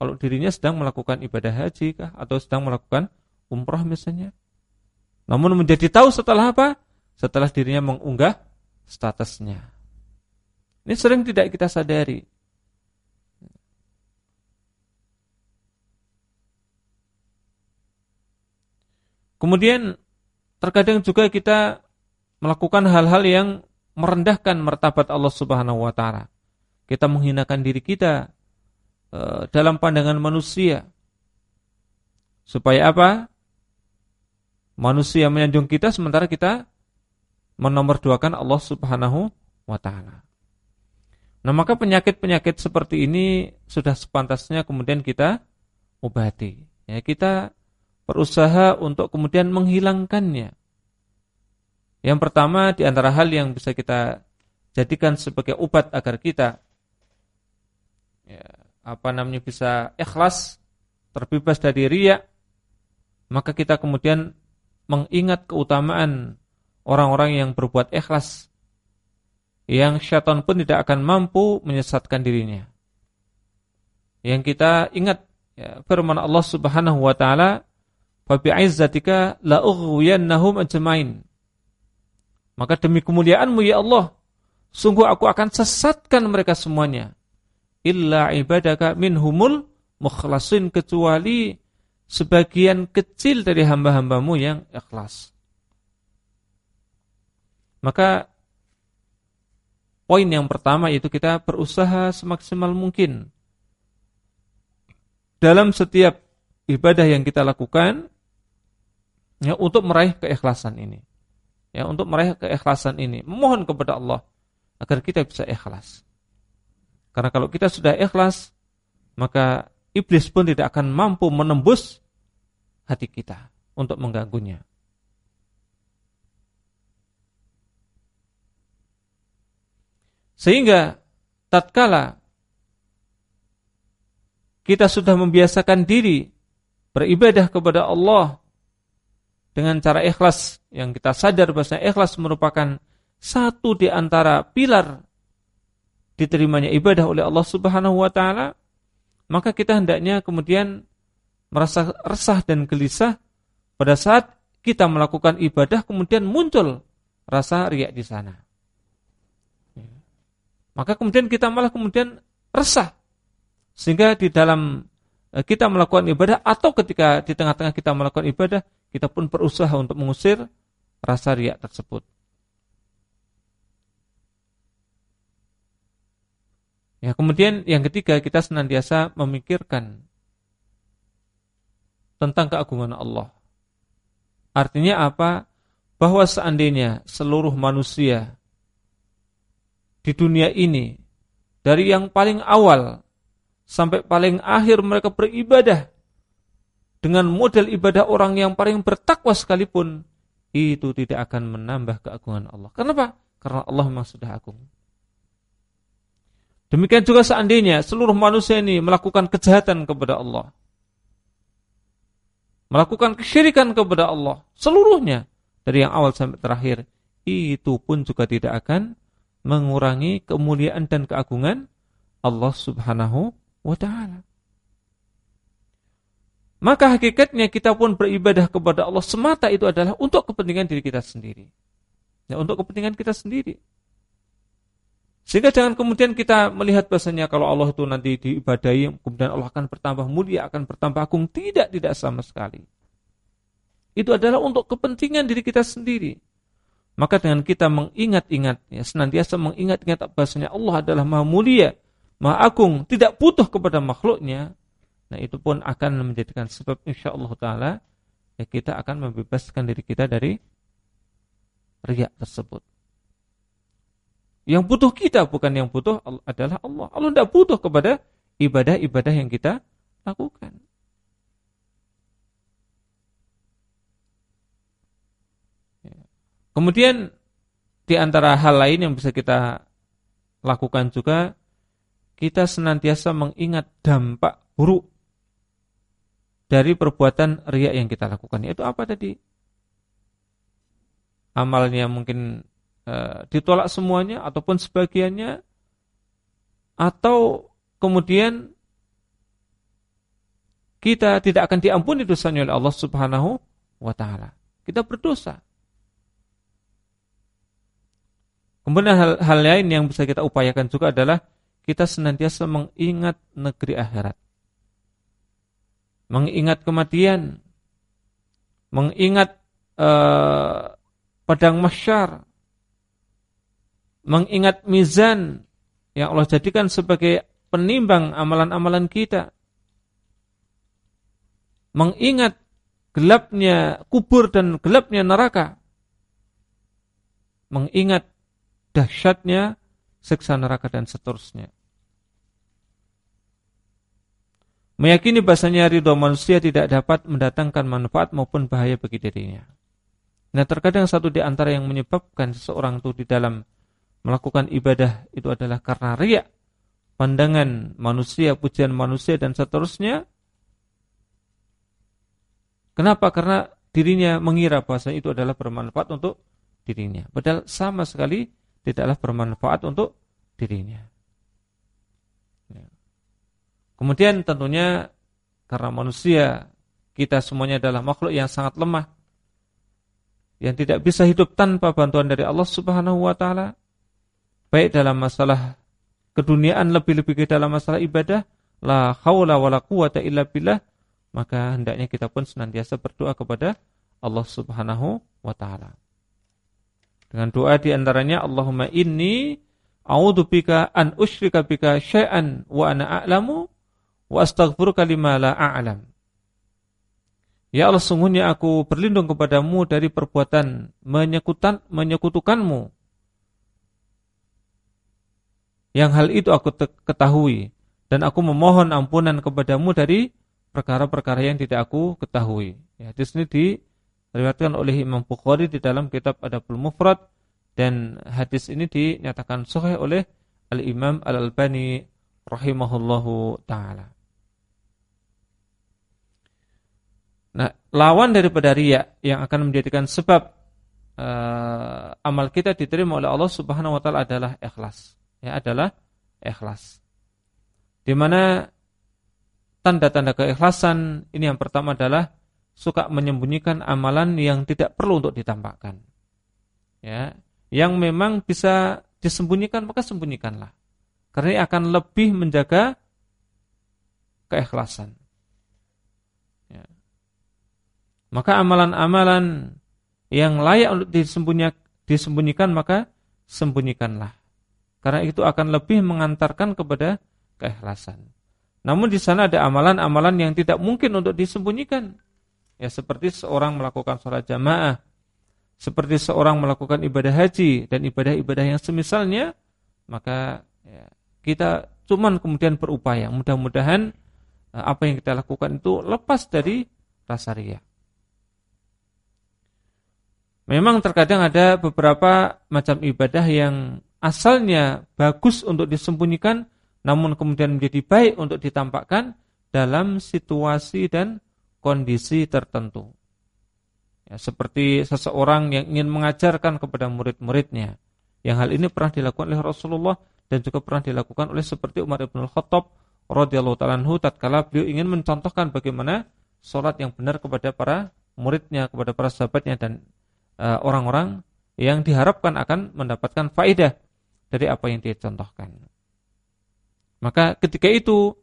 kalau dirinya sedang melakukan ibadah haji kah atau sedang melakukan umrah misalnya. Namun menjadi tahu setelah apa? Setelah dirinya mengunggah statusnya. Ini sering tidak kita sadari. Kemudian terkadang juga kita melakukan hal-hal yang merendahkan martabat Allah Subhanahu wa taala. Kita menghinakan diri kita, Eh, dalam pandangan manusia. Supaya apa? Manusia menyanjung kita sementara kita menomorduakan Allah Subhanahu wa taala. Nah, maka penyakit-penyakit seperti ini sudah sepantasnya kemudian kita obati. Ya, kita berusaha untuk kemudian menghilangkannya. Yang pertama di antara hal yang bisa kita jadikan sebagai obat agar kita ya, apa namanya bisa ikhlas, terbebas dari riya, maka kita kemudian mengingat keutamaan orang-orang yang berbuat ikhlas yang syaitan pun tidak akan mampu menyesatkan dirinya. Yang kita ingat ya, firman Allah Subhanahu wa taala, "Fa bi'izzatika la ughwiyannahum ajmain." Maka demi kemuliaanmu ya Allah, sungguh aku akan sesatkan mereka semuanya illa ibadaka minhumul mukhlasin kecuali sebagian kecil dari hamba-hambamu yang ikhlas. Maka poin yang pertama itu kita berusaha semaksimal mungkin dalam setiap ibadah yang kita lakukan ya untuk meraih keikhlasan ini. Ya, untuk meraih keikhlasan ini, memohon kepada Allah agar kita bisa ikhlas. Karena kalau kita sudah ikhlas, maka iblis pun tidak akan mampu menembus hati kita untuk mengganggunya. Sehingga tatkala kita sudah membiasakan diri beribadah kepada Allah dengan cara ikhlas yang kita sadar bahwa ikhlas merupakan satu di antara pilar diterimanya ibadah oleh Allah Subhanahu wa taala, maka kita hendaknya kemudian merasa resah dan gelisah pada saat kita melakukan ibadah kemudian muncul rasa riak di sana. Maka kemudian kita malah kemudian resah sehingga di dalam eh, kita melakukan ibadah atau ketika di tengah-tengah kita melakukan ibadah kita pun berusaha untuk mengusir rasa riak tersebut. Ya, kemudian yang ketiga kita senantiasa memikirkan tentang keagungan Allah. Artinya apa? Bahwa seandainya seluruh manusia di dunia ini dari yang paling awal sampai paling akhir mereka beribadah dengan model ibadah orang yang paling bertakwa sekalipun itu tidak akan menambah keagungan Allah. Kenapa? Karena Allah memang sudah agung. Demikian juga seandainya seluruh manusia ini melakukan kejahatan kepada Allah. Melakukan kesyirikan kepada Allah. Seluruhnya. Dari yang awal sampai terakhir. Itu pun juga tidak akan mengurangi kemuliaan dan keagungan Allah subhanahu wa ta'ala. Maka hakikatnya kita pun beribadah kepada Allah semata itu adalah untuk kepentingan diri kita sendiri. Ya, untuk kepentingan kita sendiri. Sehingga jangan kemudian kita melihat bahasanya kalau Allah itu nanti diibadahi, kemudian Allah akan bertambah mulia, akan bertambah agung. Tidak, tidak sama sekali. Itu adalah untuk kepentingan diri kita sendiri. Maka dengan kita mengingat-ingat, ya, senantiasa mengingat-ingat bahasanya Allah adalah maha mulia, maha agung, tidak butuh kepada makhluknya. Nah itu pun akan menjadikan sebab insya Allah Ta'ala ya kita akan membebaskan diri kita dari riak tersebut. Yang butuh kita bukan yang butuh adalah Allah. Allah tidak butuh kepada ibadah-ibadah yang kita lakukan. Kemudian di antara hal lain yang bisa kita lakukan juga kita senantiasa mengingat dampak buruk dari perbuatan riak yang kita lakukan. Itu apa tadi? Amalnya mungkin e, ditolak semuanya ataupun sebagiannya atau kemudian kita tidak akan diampuni dosanya oleh Allah Subhanahu wa taala. Kita berdosa. Kemudian hal, hal lain yang bisa kita upayakan juga adalah kita senantiasa mengingat negeri akhirat. Mengingat kematian, mengingat uh, padang mahsyar, mengingat mizan yang Allah jadikan sebagai penimbang amalan-amalan kita. Mengingat gelapnya kubur dan gelapnya neraka. Mengingat dahsyatnya siksa neraka dan seterusnya. Meyakini bahasanya ridho manusia tidak dapat mendatangkan manfaat maupun bahaya bagi dirinya. Nah terkadang satu di antara yang menyebabkan seseorang itu di dalam melakukan ibadah itu adalah karena riak, pandangan manusia, pujian manusia dan seterusnya. Kenapa? Karena dirinya mengira bahasa itu adalah bermanfaat untuk dirinya. Padahal sama sekali tidaklah bermanfaat untuk dirinya. Kemudian tentunya karena manusia kita semuanya adalah makhluk yang sangat lemah yang tidak bisa hidup tanpa bantuan dari Allah Subhanahu wa taala baik dalam masalah keduniaan lebih-lebih dalam masalah ibadah la haula wala quwata illa billah maka hendaknya kita pun senantiasa berdoa kepada Allah Subhanahu wa taala. Dengan doa di antaranya Allahumma inni a'udzubika an usyrika bika syai'an wa ana a'lamu wa astaghfiruka lima la a'lam. Ya Allah sungguhnya aku berlindung kepadamu dari perbuatan menyekutan menyekutukanmu. Yang hal itu aku ketahui dan aku memohon ampunan kepadamu dari perkara-perkara yang tidak aku ketahui. Ya, di sini diriwayatkan oleh Imam Bukhari di dalam kitab Adabul Mufrad dan hadis ini dinyatakan sahih oleh Al-Imam Al-Albani rahimahullahu taala. Nah, lawan daripada riya yang akan menjadikan sebab uh, amal kita diterima oleh Allah Subhanahu wa taala adalah ikhlas. Ya, adalah ikhlas. Di mana tanda-tanda keikhlasan ini yang pertama adalah suka menyembunyikan amalan yang tidak perlu untuk ditampakkan. Ya, yang memang bisa disembunyikan maka sembunyikanlah. Karena akan lebih menjaga keikhlasan. Maka amalan-amalan yang layak untuk disembunyikan maka sembunyikanlah. Karena itu akan lebih mengantarkan kepada keikhlasan. Namun di sana ada amalan-amalan yang tidak mungkin untuk disembunyikan. Ya seperti seorang melakukan sholat jamaah, seperti seorang melakukan ibadah haji dan ibadah-ibadah yang semisalnya, maka ya, kita cuman kemudian berupaya. Mudah-mudahan eh, apa yang kita lakukan itu lepas dari rasa riak. Memang terkadang ada beberapa macam ibadah yang asalnya bagus untuk disembunyikan namun kemudian menjadi baik untuk ditampakkan dalam situasi dan kondisi tertentu. Ya, seperti seseorang yang ingin mengajarkan kepada murid-muridnya. Yang hal ini pernah dilakukan oleh Rasulullah dan juga pernah dilakukan oleh seperti Umar bin Khattab radhiyallahu taala tatkala beliau ingin mencontohkan bagaimana sholat yang benar kepada para muridnya, kepada para sahabatnya dan Eh, orang-orang yang diharapkan akan mendapatkan faedah dari apa yang dia contohkan. Maka ketika itu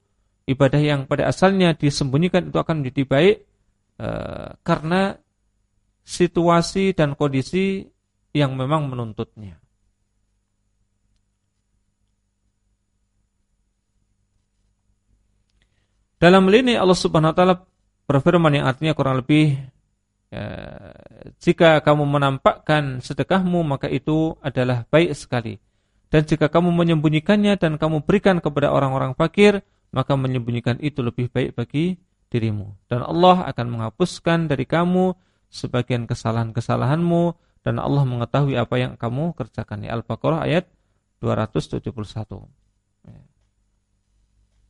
ibadah yang pada asalnya disembunyikan itu akan menjadi baik e, karena situasi dan kondisi yang memang menuntutnya. Dalam hal ini Allah Subhanahu wa taala berfirman yang artinya kurang lebih ya, jika kamu menampakkan sedekahmu maka itu adalah baik sekali. Dan jika kamu menyembunyikannya dan kamu berikan kepada orang-orang fakir, maka menyembunyikan itu lebih baik bagi dirimu. Dan Allah akan menghapuskan dari kamu sebagian kesalahan-kesalahanmu dan Allah mengetahui apa yang kamu kerjakan. Al-Baqarah ayat 271. Ya.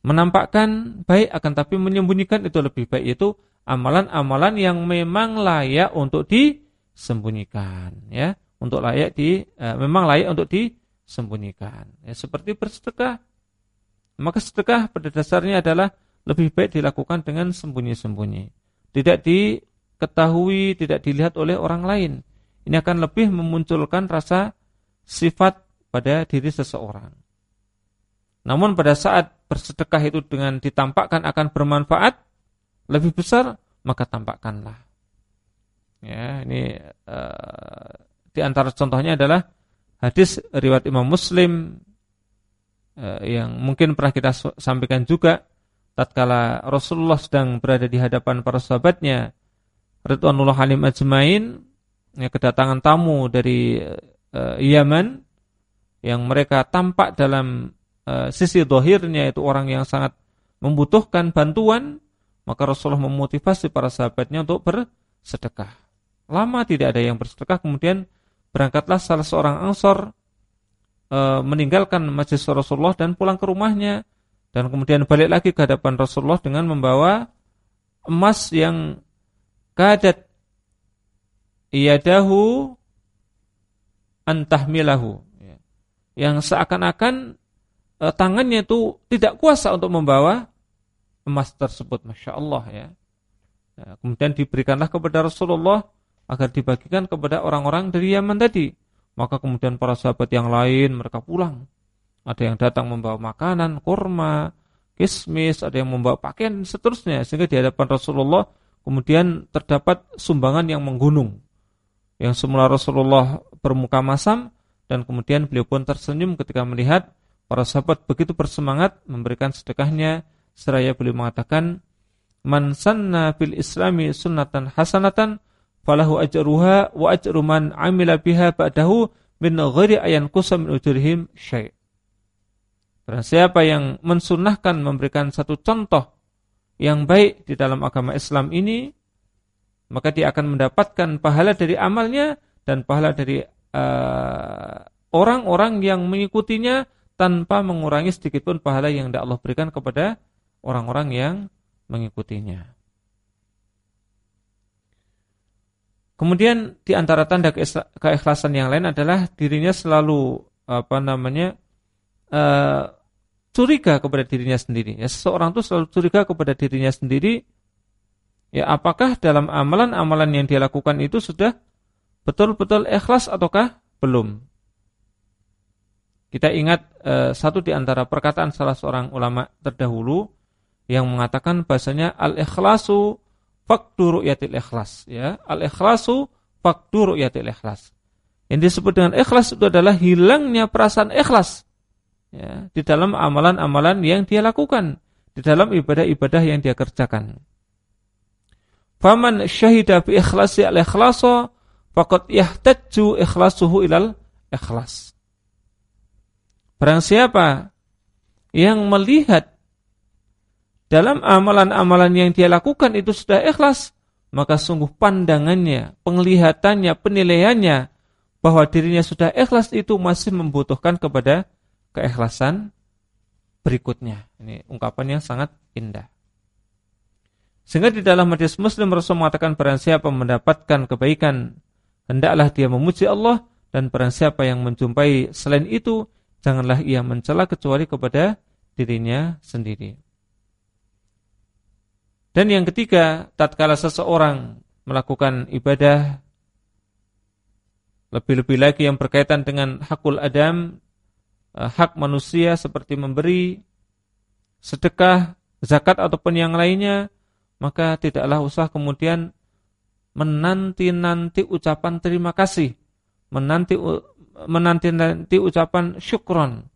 Menampakkan baik akan tapi menyembunyikan itu lebih baik yaitu amalan-amalan yang memang layak untuk disembunyikan ya untuk layak di uh, memang layak untuk disembunyikan ya seperti bersedekah maka sedekah pada dasarnya adalah lebih baik dilakukan dengan sembunyi-sembunyi. Tidak diketahui, tidak dilihat oleh orang lain. Ini akan lebih memunculkan rasa sifat pada diri seseorang. Namun pada saat bersedekah itu dengan ditampakkan akan bermanfaat lebih besar, maka tampakkanlah. Ya, ini uh, di antara contohnya adalah hadis riwayat Imam Muslim yang mungkin pernah kita sampaikan juga tatkala Rasulullah sedang berada di hadapan para sahabatnya Ridwanullah alim ajmain ya, kedatangan tamu dari uh, Yaman yang mereka tampak dalam uh, sisi dohirnya itu orang yang sangat membutuhkan bantuan maka Rasulullah memotivasi para sahabatnya untuk bersedekah. Lama tidak ada yang bersedekah kemudian berangkatlah salah seorang ansor e, meninggalkan majlis Rasulullah dan pulang ke rumahnya. Dan kemudian balik lagi ke hadapan Rasulullah dengan membawa emas yang kadat. Iyadahu antahmilahu ya. yang seakan-akan e, tangannya itu tidak kuasa untuk membawa emas tersebut. Masya Allah ya. ya kemudian diberikanlah kepada Rasulullah agar dibagikan kepada orang-orang dari Yaman tadi maka kemudian para sahabat yang lain mereka pulang. Ada yang datang membawa makanan, kurma, kismis, ada yang membawa pakaian, seterusnya. Sehingga di hadapan Rasulullah kemudian terdapat sumbangan yang menggunung. Yang semula Rasulullah bermuka masam dan kemudian beliau pun tersenyum ketika melihat para sahabat begitu bersemangat memberikan sedekahnya seraya beliau mengatakan man sanna fil islami sunnatan hasanatan falahu ajruha wa ajru man amila biha ba'dahu min ghairi ayan kusam min ujurihim syai'. Dan siapa yang mensunahkan memberikan satu contoh yang baik di dalam agama Islam ini, maka dia akan mendapatkan pahala dari amalnya dan pahala dari uh, orang-orang uh, yang mengikutinya tanpa mengurangi sedikitpun pahala yang Allah berikan kepada orang-orang yang mengikutinya. Kemudian di antara tanda keikhlasan yang lain adalah dirinya selalu apa namanya uh, curiga kepada dirinya sendiri. Ya, seseorang itu selalu curiga kepada dirinya sendiri. Ya, apakah dalam amalan-amalan yang dia lakukan itu sudah betul-betul ikhlas ataukah belum? Kita ingat uh, satu di antara perkataan salah seorang ulama terdahulu yang mengatakan bahasanya al-ikhlasu faktu ru'yatil ikhlas ya. Al ikhlasu faktu ru'yatil ikhlas. Yang disebut dengan ikhlas itu adalah hilangnya perasaan ikhlas ya di dalam amalan-amalan yang dia lakukan di dalam ibadah-ibadah yang dia kerjakan. Faman syahida bi ikhlasi al ikhlasa faqad yahtaju ikhlasuhu ilal ikhlas. Barang siapa yang melihat dalam amalan-amalan yang dia lakukan itu sudah ikhlas, maka sungguh pandangannya, penglihatannya, penilaiannya bahwa dirinya sudah ikhlas itu masih membutuhkan kepada keikhlasan berikutnya. Ini ungkapan yang sangat indah. Sehingga di dalam hadis Muslim Rasul mengatakan barang siapa mendapatkan kebaikan hendaklah dia memuji Allah dan barang siapa yang menjumpai selain itu janganlah ia mencela kecuali kepada dirinya sendiri. Dan yang ketiga, tatkala seseorang melakukan ibadah lebih-lebih lagi yang berkaitan dengan hakul adam, eh, hak manusia seperti memberi sedekah, zakat ataupun yang lainnya, maka tidaklah usah kemudian menanti-nanti ucapan terima kasih, menanti menanti-nanti ucapan syukron.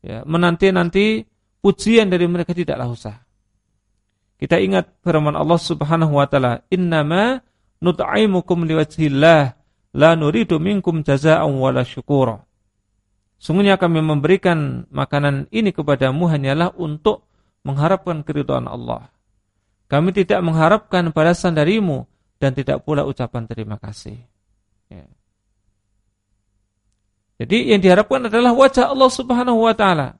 Ya, menanti-nanti pujian dari mereka tidaklah usah. Kita ingat firman Allah Subhanahu wa taala, "Innama nut'imukum liwajhillah, la nuridu minkum jazaa'an wala syukura." Sungguhnya kami memberikan makanan ini kepadamu hanyalah untuk mengharapkan keridhaan Allah. Kami tidak mengharapkan balasan darimu dan tidak pula ucapan terima kasih. Ya. Jadi yang diharapkan adalah wajah Allah Subhanahu wa taala.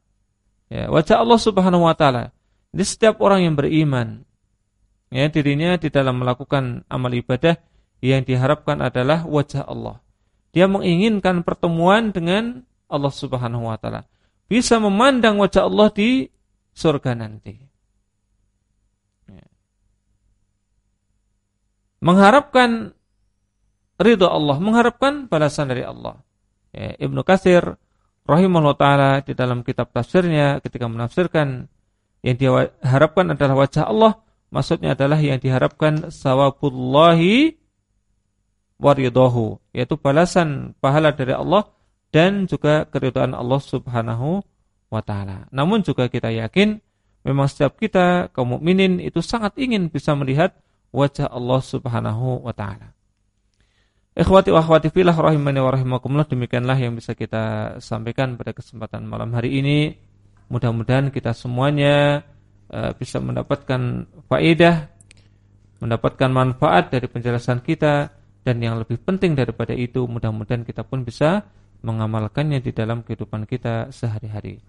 Ya, wajah Allah Subhanahu wa taala. Jadi setiap orang yang beriman ya dirinya di dalam melakukan amal ibadah yang diharapkan adalah wajah Allah. Dia menginginkan pertemuan dengan Allah Subhanahu wa taala. Bisa memandang wajah Allah di surga nanti. Ya. Mengharapkan ridho Allah, mengharapkan balasan dari Allah. Ya, Ibnu Katsir rahimahullah taala di dalam kitab tafsirnya ketika menafsirkan yang dia harapkan adalah wajah Allah, maksudnya adalah yang diharapkan sawabullahi waridahu, yaitu balasan pahala dari Allah dan juga keridhaan Allah Subhanahu wa taala. Namun juga kita yakin memang setiap kita kaum mukminin itu sangat ingin bisa melihat wajah Allah Subhanahu wa taala. Ikhwati wa akhwati filah rahimani wa rahimakumullah demikianlah yang bisa kita sampaikan pada kesempatan malam hari ini. Mudah-mudahan kita semuanya uh, bisa mendapatkan faedah, mendapatkan manfaat dari penjelasan kita dan yang lebih penting daripada itu mudah-mudahan kita pun bisa mengamalkannya di dalam kehidupan kita sehari-hari.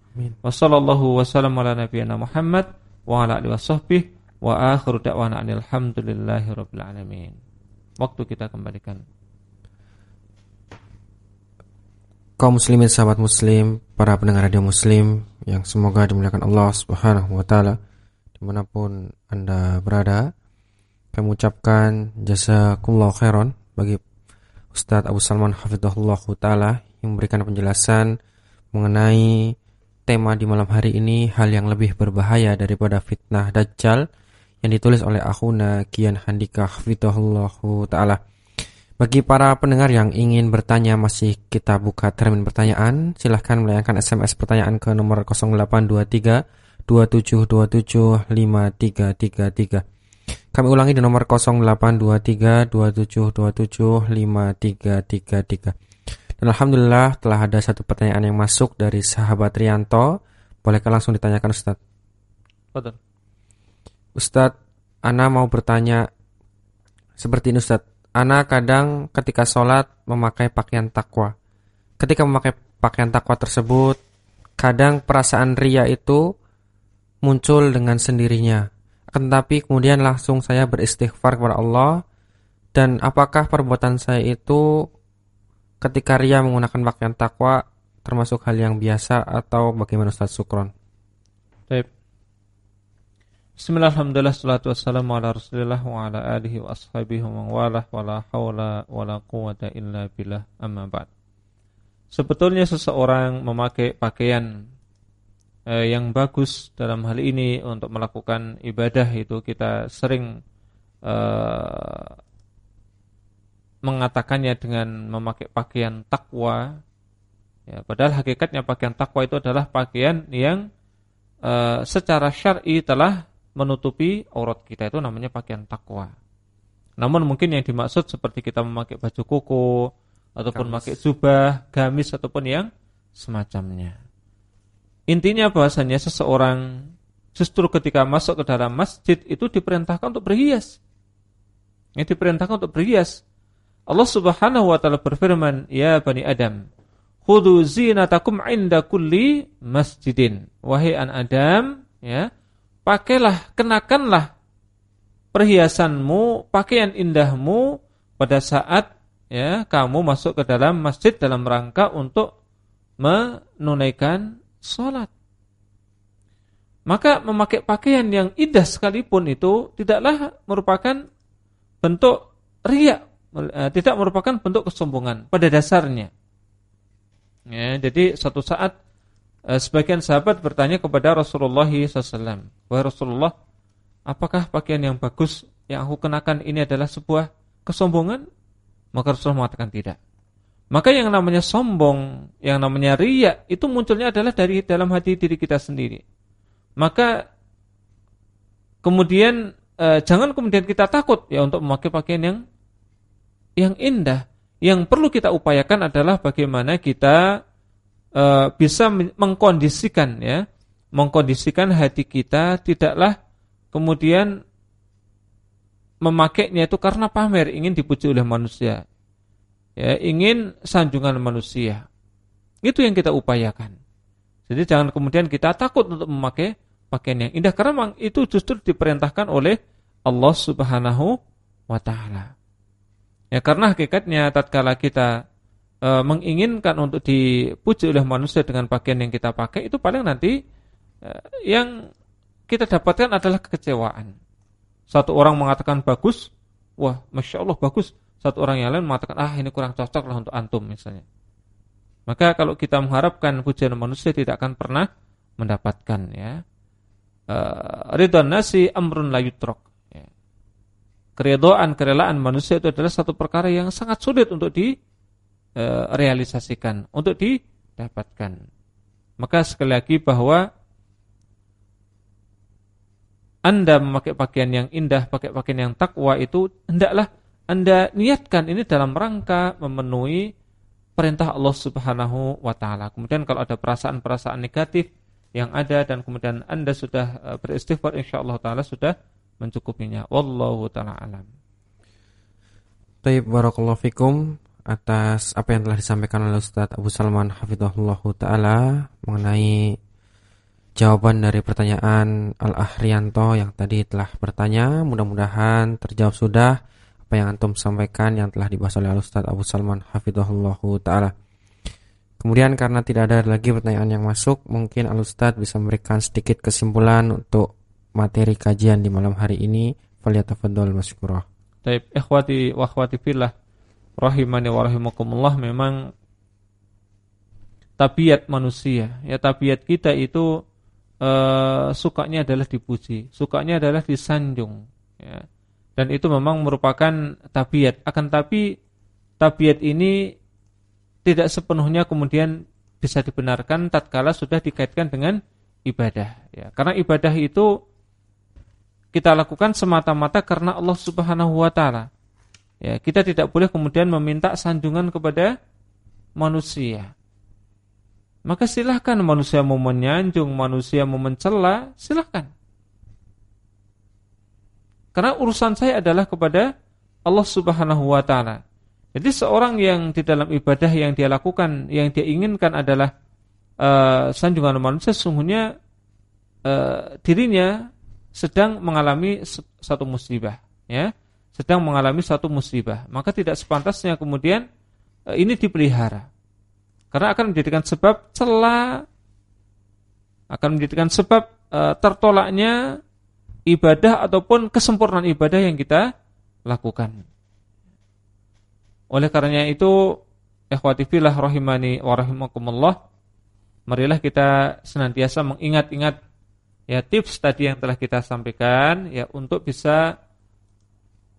Wassallallahu wasallam ala Muhammad wa ala alihi washabbihi wa akhiru da'wana alamin. Waktu kita kembalikan. Kaum muslimin sahabat muslim, para pendengar radio muslim yang semoga dimuliakan Allah Subhanahu wa taala di mana pun Anda berada. Kami ucapkan jazakumullah khairan bagi Ustadz Abu Salman Hafidhullah taala yang memberikan penjelasan mengenai tema di malam hari ini hal yang lebih berbahaya daripada fitnah dajjal yang ditulis oleh akhuna Kian Handika Hafidhullah taala. Bagi para pendengar yang ingin bertanya masih kita buka termin pertanyaan, silahkan melayangkan SMS pertanyaan ke nomor 0823 2727 5333. Kami ulangi di nomor 0823 2727 5333. Dan Alhamdulillah telah ada satu pertanyaan yang masuk dari sahabat Rianto. Bolehkah langsung ditanyakan Ustadz? Betul. Ustadz, Ana mau bertanya seperti ini Ustadz. Ana kadang ketika sholat memakai pakaian takwa. Ketika memakai pakaian takwa tersebut, kadang perasaan ria itu muncul dengan sendirinya. Tetapi kemudian langsung saya beristighfar kepada Allah. Dan apakah perbuatan saya itu ketika ria menggunakan pakaian takwa termasuk hal yang biasa atau bagaimana Ustaz Sukron? Bismillahirrahmanirrahim. Ala alihi wa ashabihi Amma ba'd. Sebetulnya seseorang memakai pakaian eh, Yang bagus dalam hal ini Untuk melakukan ibadah itu Kita sering eh, Mengatakannya dengan memakai pakaian takwa. Ya, Padahal hakikatnya pakaian takwa itu adalah pakaian yang eh, Secara syar'i telah menutupi aurat kita itu namanya pakaian takwa. Namun mungkin yang dimaksud seperti kita memakai baju koko ataupun gamis. memakai jubah, gamis ataupun yang semacamnya. Intinya bahasanya seseorang justru ketika masuk ke dalam masjid itu diperintahkan untuk berhias. Yang diperintahkan untuk berhias. Allah Subhanahu wa taala berfirman, "Ya Bani Adam, khudhu zinatakum 'inda kulli masjidin." Wahai an Adam, ya, pakailah, kenakanlah perhiasanmu, pakaian indahmu pada saat ya kamu masuk ke dalam masjid dalam rangka untuk menunaikan sholat. Maka memakai pakaian yang indah sekalipun itu tidaklah merupakan bentuk riak, eh, tidak merupakan bentuk kesombongan pada dasarnya. Ya, jadi suatu saat sebagian sahabat bertanya kepada Rasulullah SAW, wahai Rasulullah, apakah pakaian yang bagus yang aku kenakan ini adalah sebuah kesombongan? Maka Rasulullah mengatakan tidak. Maka yang namanya sombong, yang namanya riya itu munculnya adalah dari dalam hati diri kita sendiri. Maka kemudian eh, jangan kemudian kita takut ya untuk memakai pakaian yang yang indah. Yang perlu kita upayakan adalah bagaimana kita e, bisa mengkondisikan ya mengkondisikan hati kita tidaklah kemudian memakainya itu karena pamer, ingin dipuji oleh manusia. Ya, ingin sanjungan manusia. Itu yang kita upayakan. Jadi jangan kemudian kita takut untuk memakai pakaian yang indah karena itu justru diperintahkan oleh Allah Subhanahu wa taala. Ya karena hakikatnya tatkala kita e, menginginkan untuk dipuji oleh manusia dengan pakaian yang kita pakai itu paling nanti e, yang kita dapatkan adalah kekecewaan. Satu orang mengatakan bagus, wah masya Allah bagus. Satu orang yang lain mengatakan ah ini kurang cocok lah untuk antum misalnya. Maka kalau kita mengharapkan pujian manusia tidak akan pernah mendapatkan ya. Uh, ridwan nasi amrun la yutrok. Ya. Keridhaan, kerelaan manusia itu adalah satu perkara yang sangat sulit untuk direalisasikan, uh, untuk didapatkan. Maka sekali lagi bahwa anda memakai pakaian yang indah, pakai pakaian yang takwa itu hendaklah Anda niatkan ini dalam rangka memenuhi perintah Allah Subhanahu wa taala. Kemudian kalau ada perasaan-perasaan negatif yang ada dan kemudian Anda sudah eh, beristighfar insyaallah taala sudah mencukupinya. Wallahu taala alam. Baik, barakallahu fikum atas apa yang telah disampaikan oleh Ustaz Abu Salman hafizahullah taala mengenai jawaban dari pertanyaan Al-Ahrianto yang tadi telah bertanya. Mudah-mudahan terjawab sudah apa yang antum sampaikan yang telah dibahas oleh Al-Ustaz Abu Salman hafizahullahu taala. Kemudian karena tidak ada lagi pertanyaan yang masuk, mungkin Al-Ustaz bisa memberikan sedikit kesimpulan untuk materi kajian di malam hari ini. Falyatafaddal maskurah. Baik, ikhwati wa akhwati fillah rahimani wa rahimakumullah memang tabiat manusia, ya tabiat kita itu uh, sukanya adalah dipuji, sukanya adalah disanjung. Ya. Dan itu memang merupakan tabiat. Akan tapi tabiat ini tidak sepenuhnya kemudian bisa dibenarkan tatkala sudah dikaitkan dengan ibadah. Ya. Karena ibadah itu kita lakukan semata-mata karena Allah Subhanahu Wa Taala. Ya, kita tidak boleh kemudian meminta sanjungan kepada manusia. Maka silahkan manusia mau menyanjung, manusia mau mencela, silahkan. Karena urusan saya adalah kepada Allah Subhanahu wa taala. Jadi seorang yang di dalam ibadah yang dia lakukan, yang dia inginkan adalah uh, sanjungan manusia, sesungguhnya uh, dirinya sedang mengalami satu musibah, ya, sedang mengalami satu musibah. Maka tidak sepantasnya kemudian uh, ini dipelihara. Karena akan menjadikan sebab celah akan menjadikan sebab e, tertolaknya ibadah ataupun kesempurnaan ibadah yang kita lakukan. Oleh karenanya itu ikhwati fillah rahimani wa rahimakumullah marilah kita senantiasa mengingat-ingat ya tips tadi yang telah kita sampaikan ya untuk bisa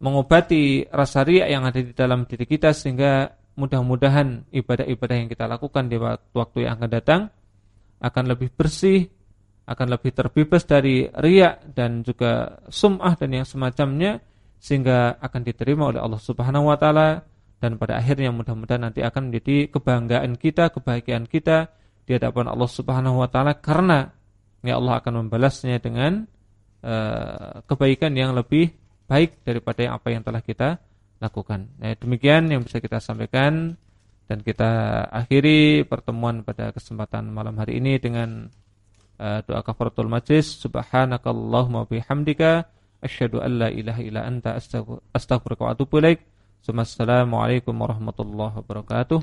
mengobati rasa riak yang ada di dalam diri kita sehingga mudah-mudahan ibadah-ibadah yang kita lakukan di waktu yang akan datang akan lebih bersih, akan lebih terbebas dari riak dan juga sum'ah dan yang semacamnya sehingga akan diterima oleh Allah Subhanahu wa taala dan pada akhirnya mudah-mudahan nanti akan menjadi kebanggaan kita, kebahagiaan kita di hadapan Allah Subhanahu wa taala karena ya Allah akan membalasnya dengan uh, kebaikan yang lebih baik daripada apa yang telah kita lakukan. Nah, demikian yang bisa kita sampaikan dan kita akhiri pertemuan pada kesempatan malam hari ini dengan uh, doa kafaratul majlis. Subhanakallahumma bihamdika asyhadu an la ilaha illa anta astaghfiruka wa atubu ilaik. Wassalamualaikum warahmatullahi wabarakatuh.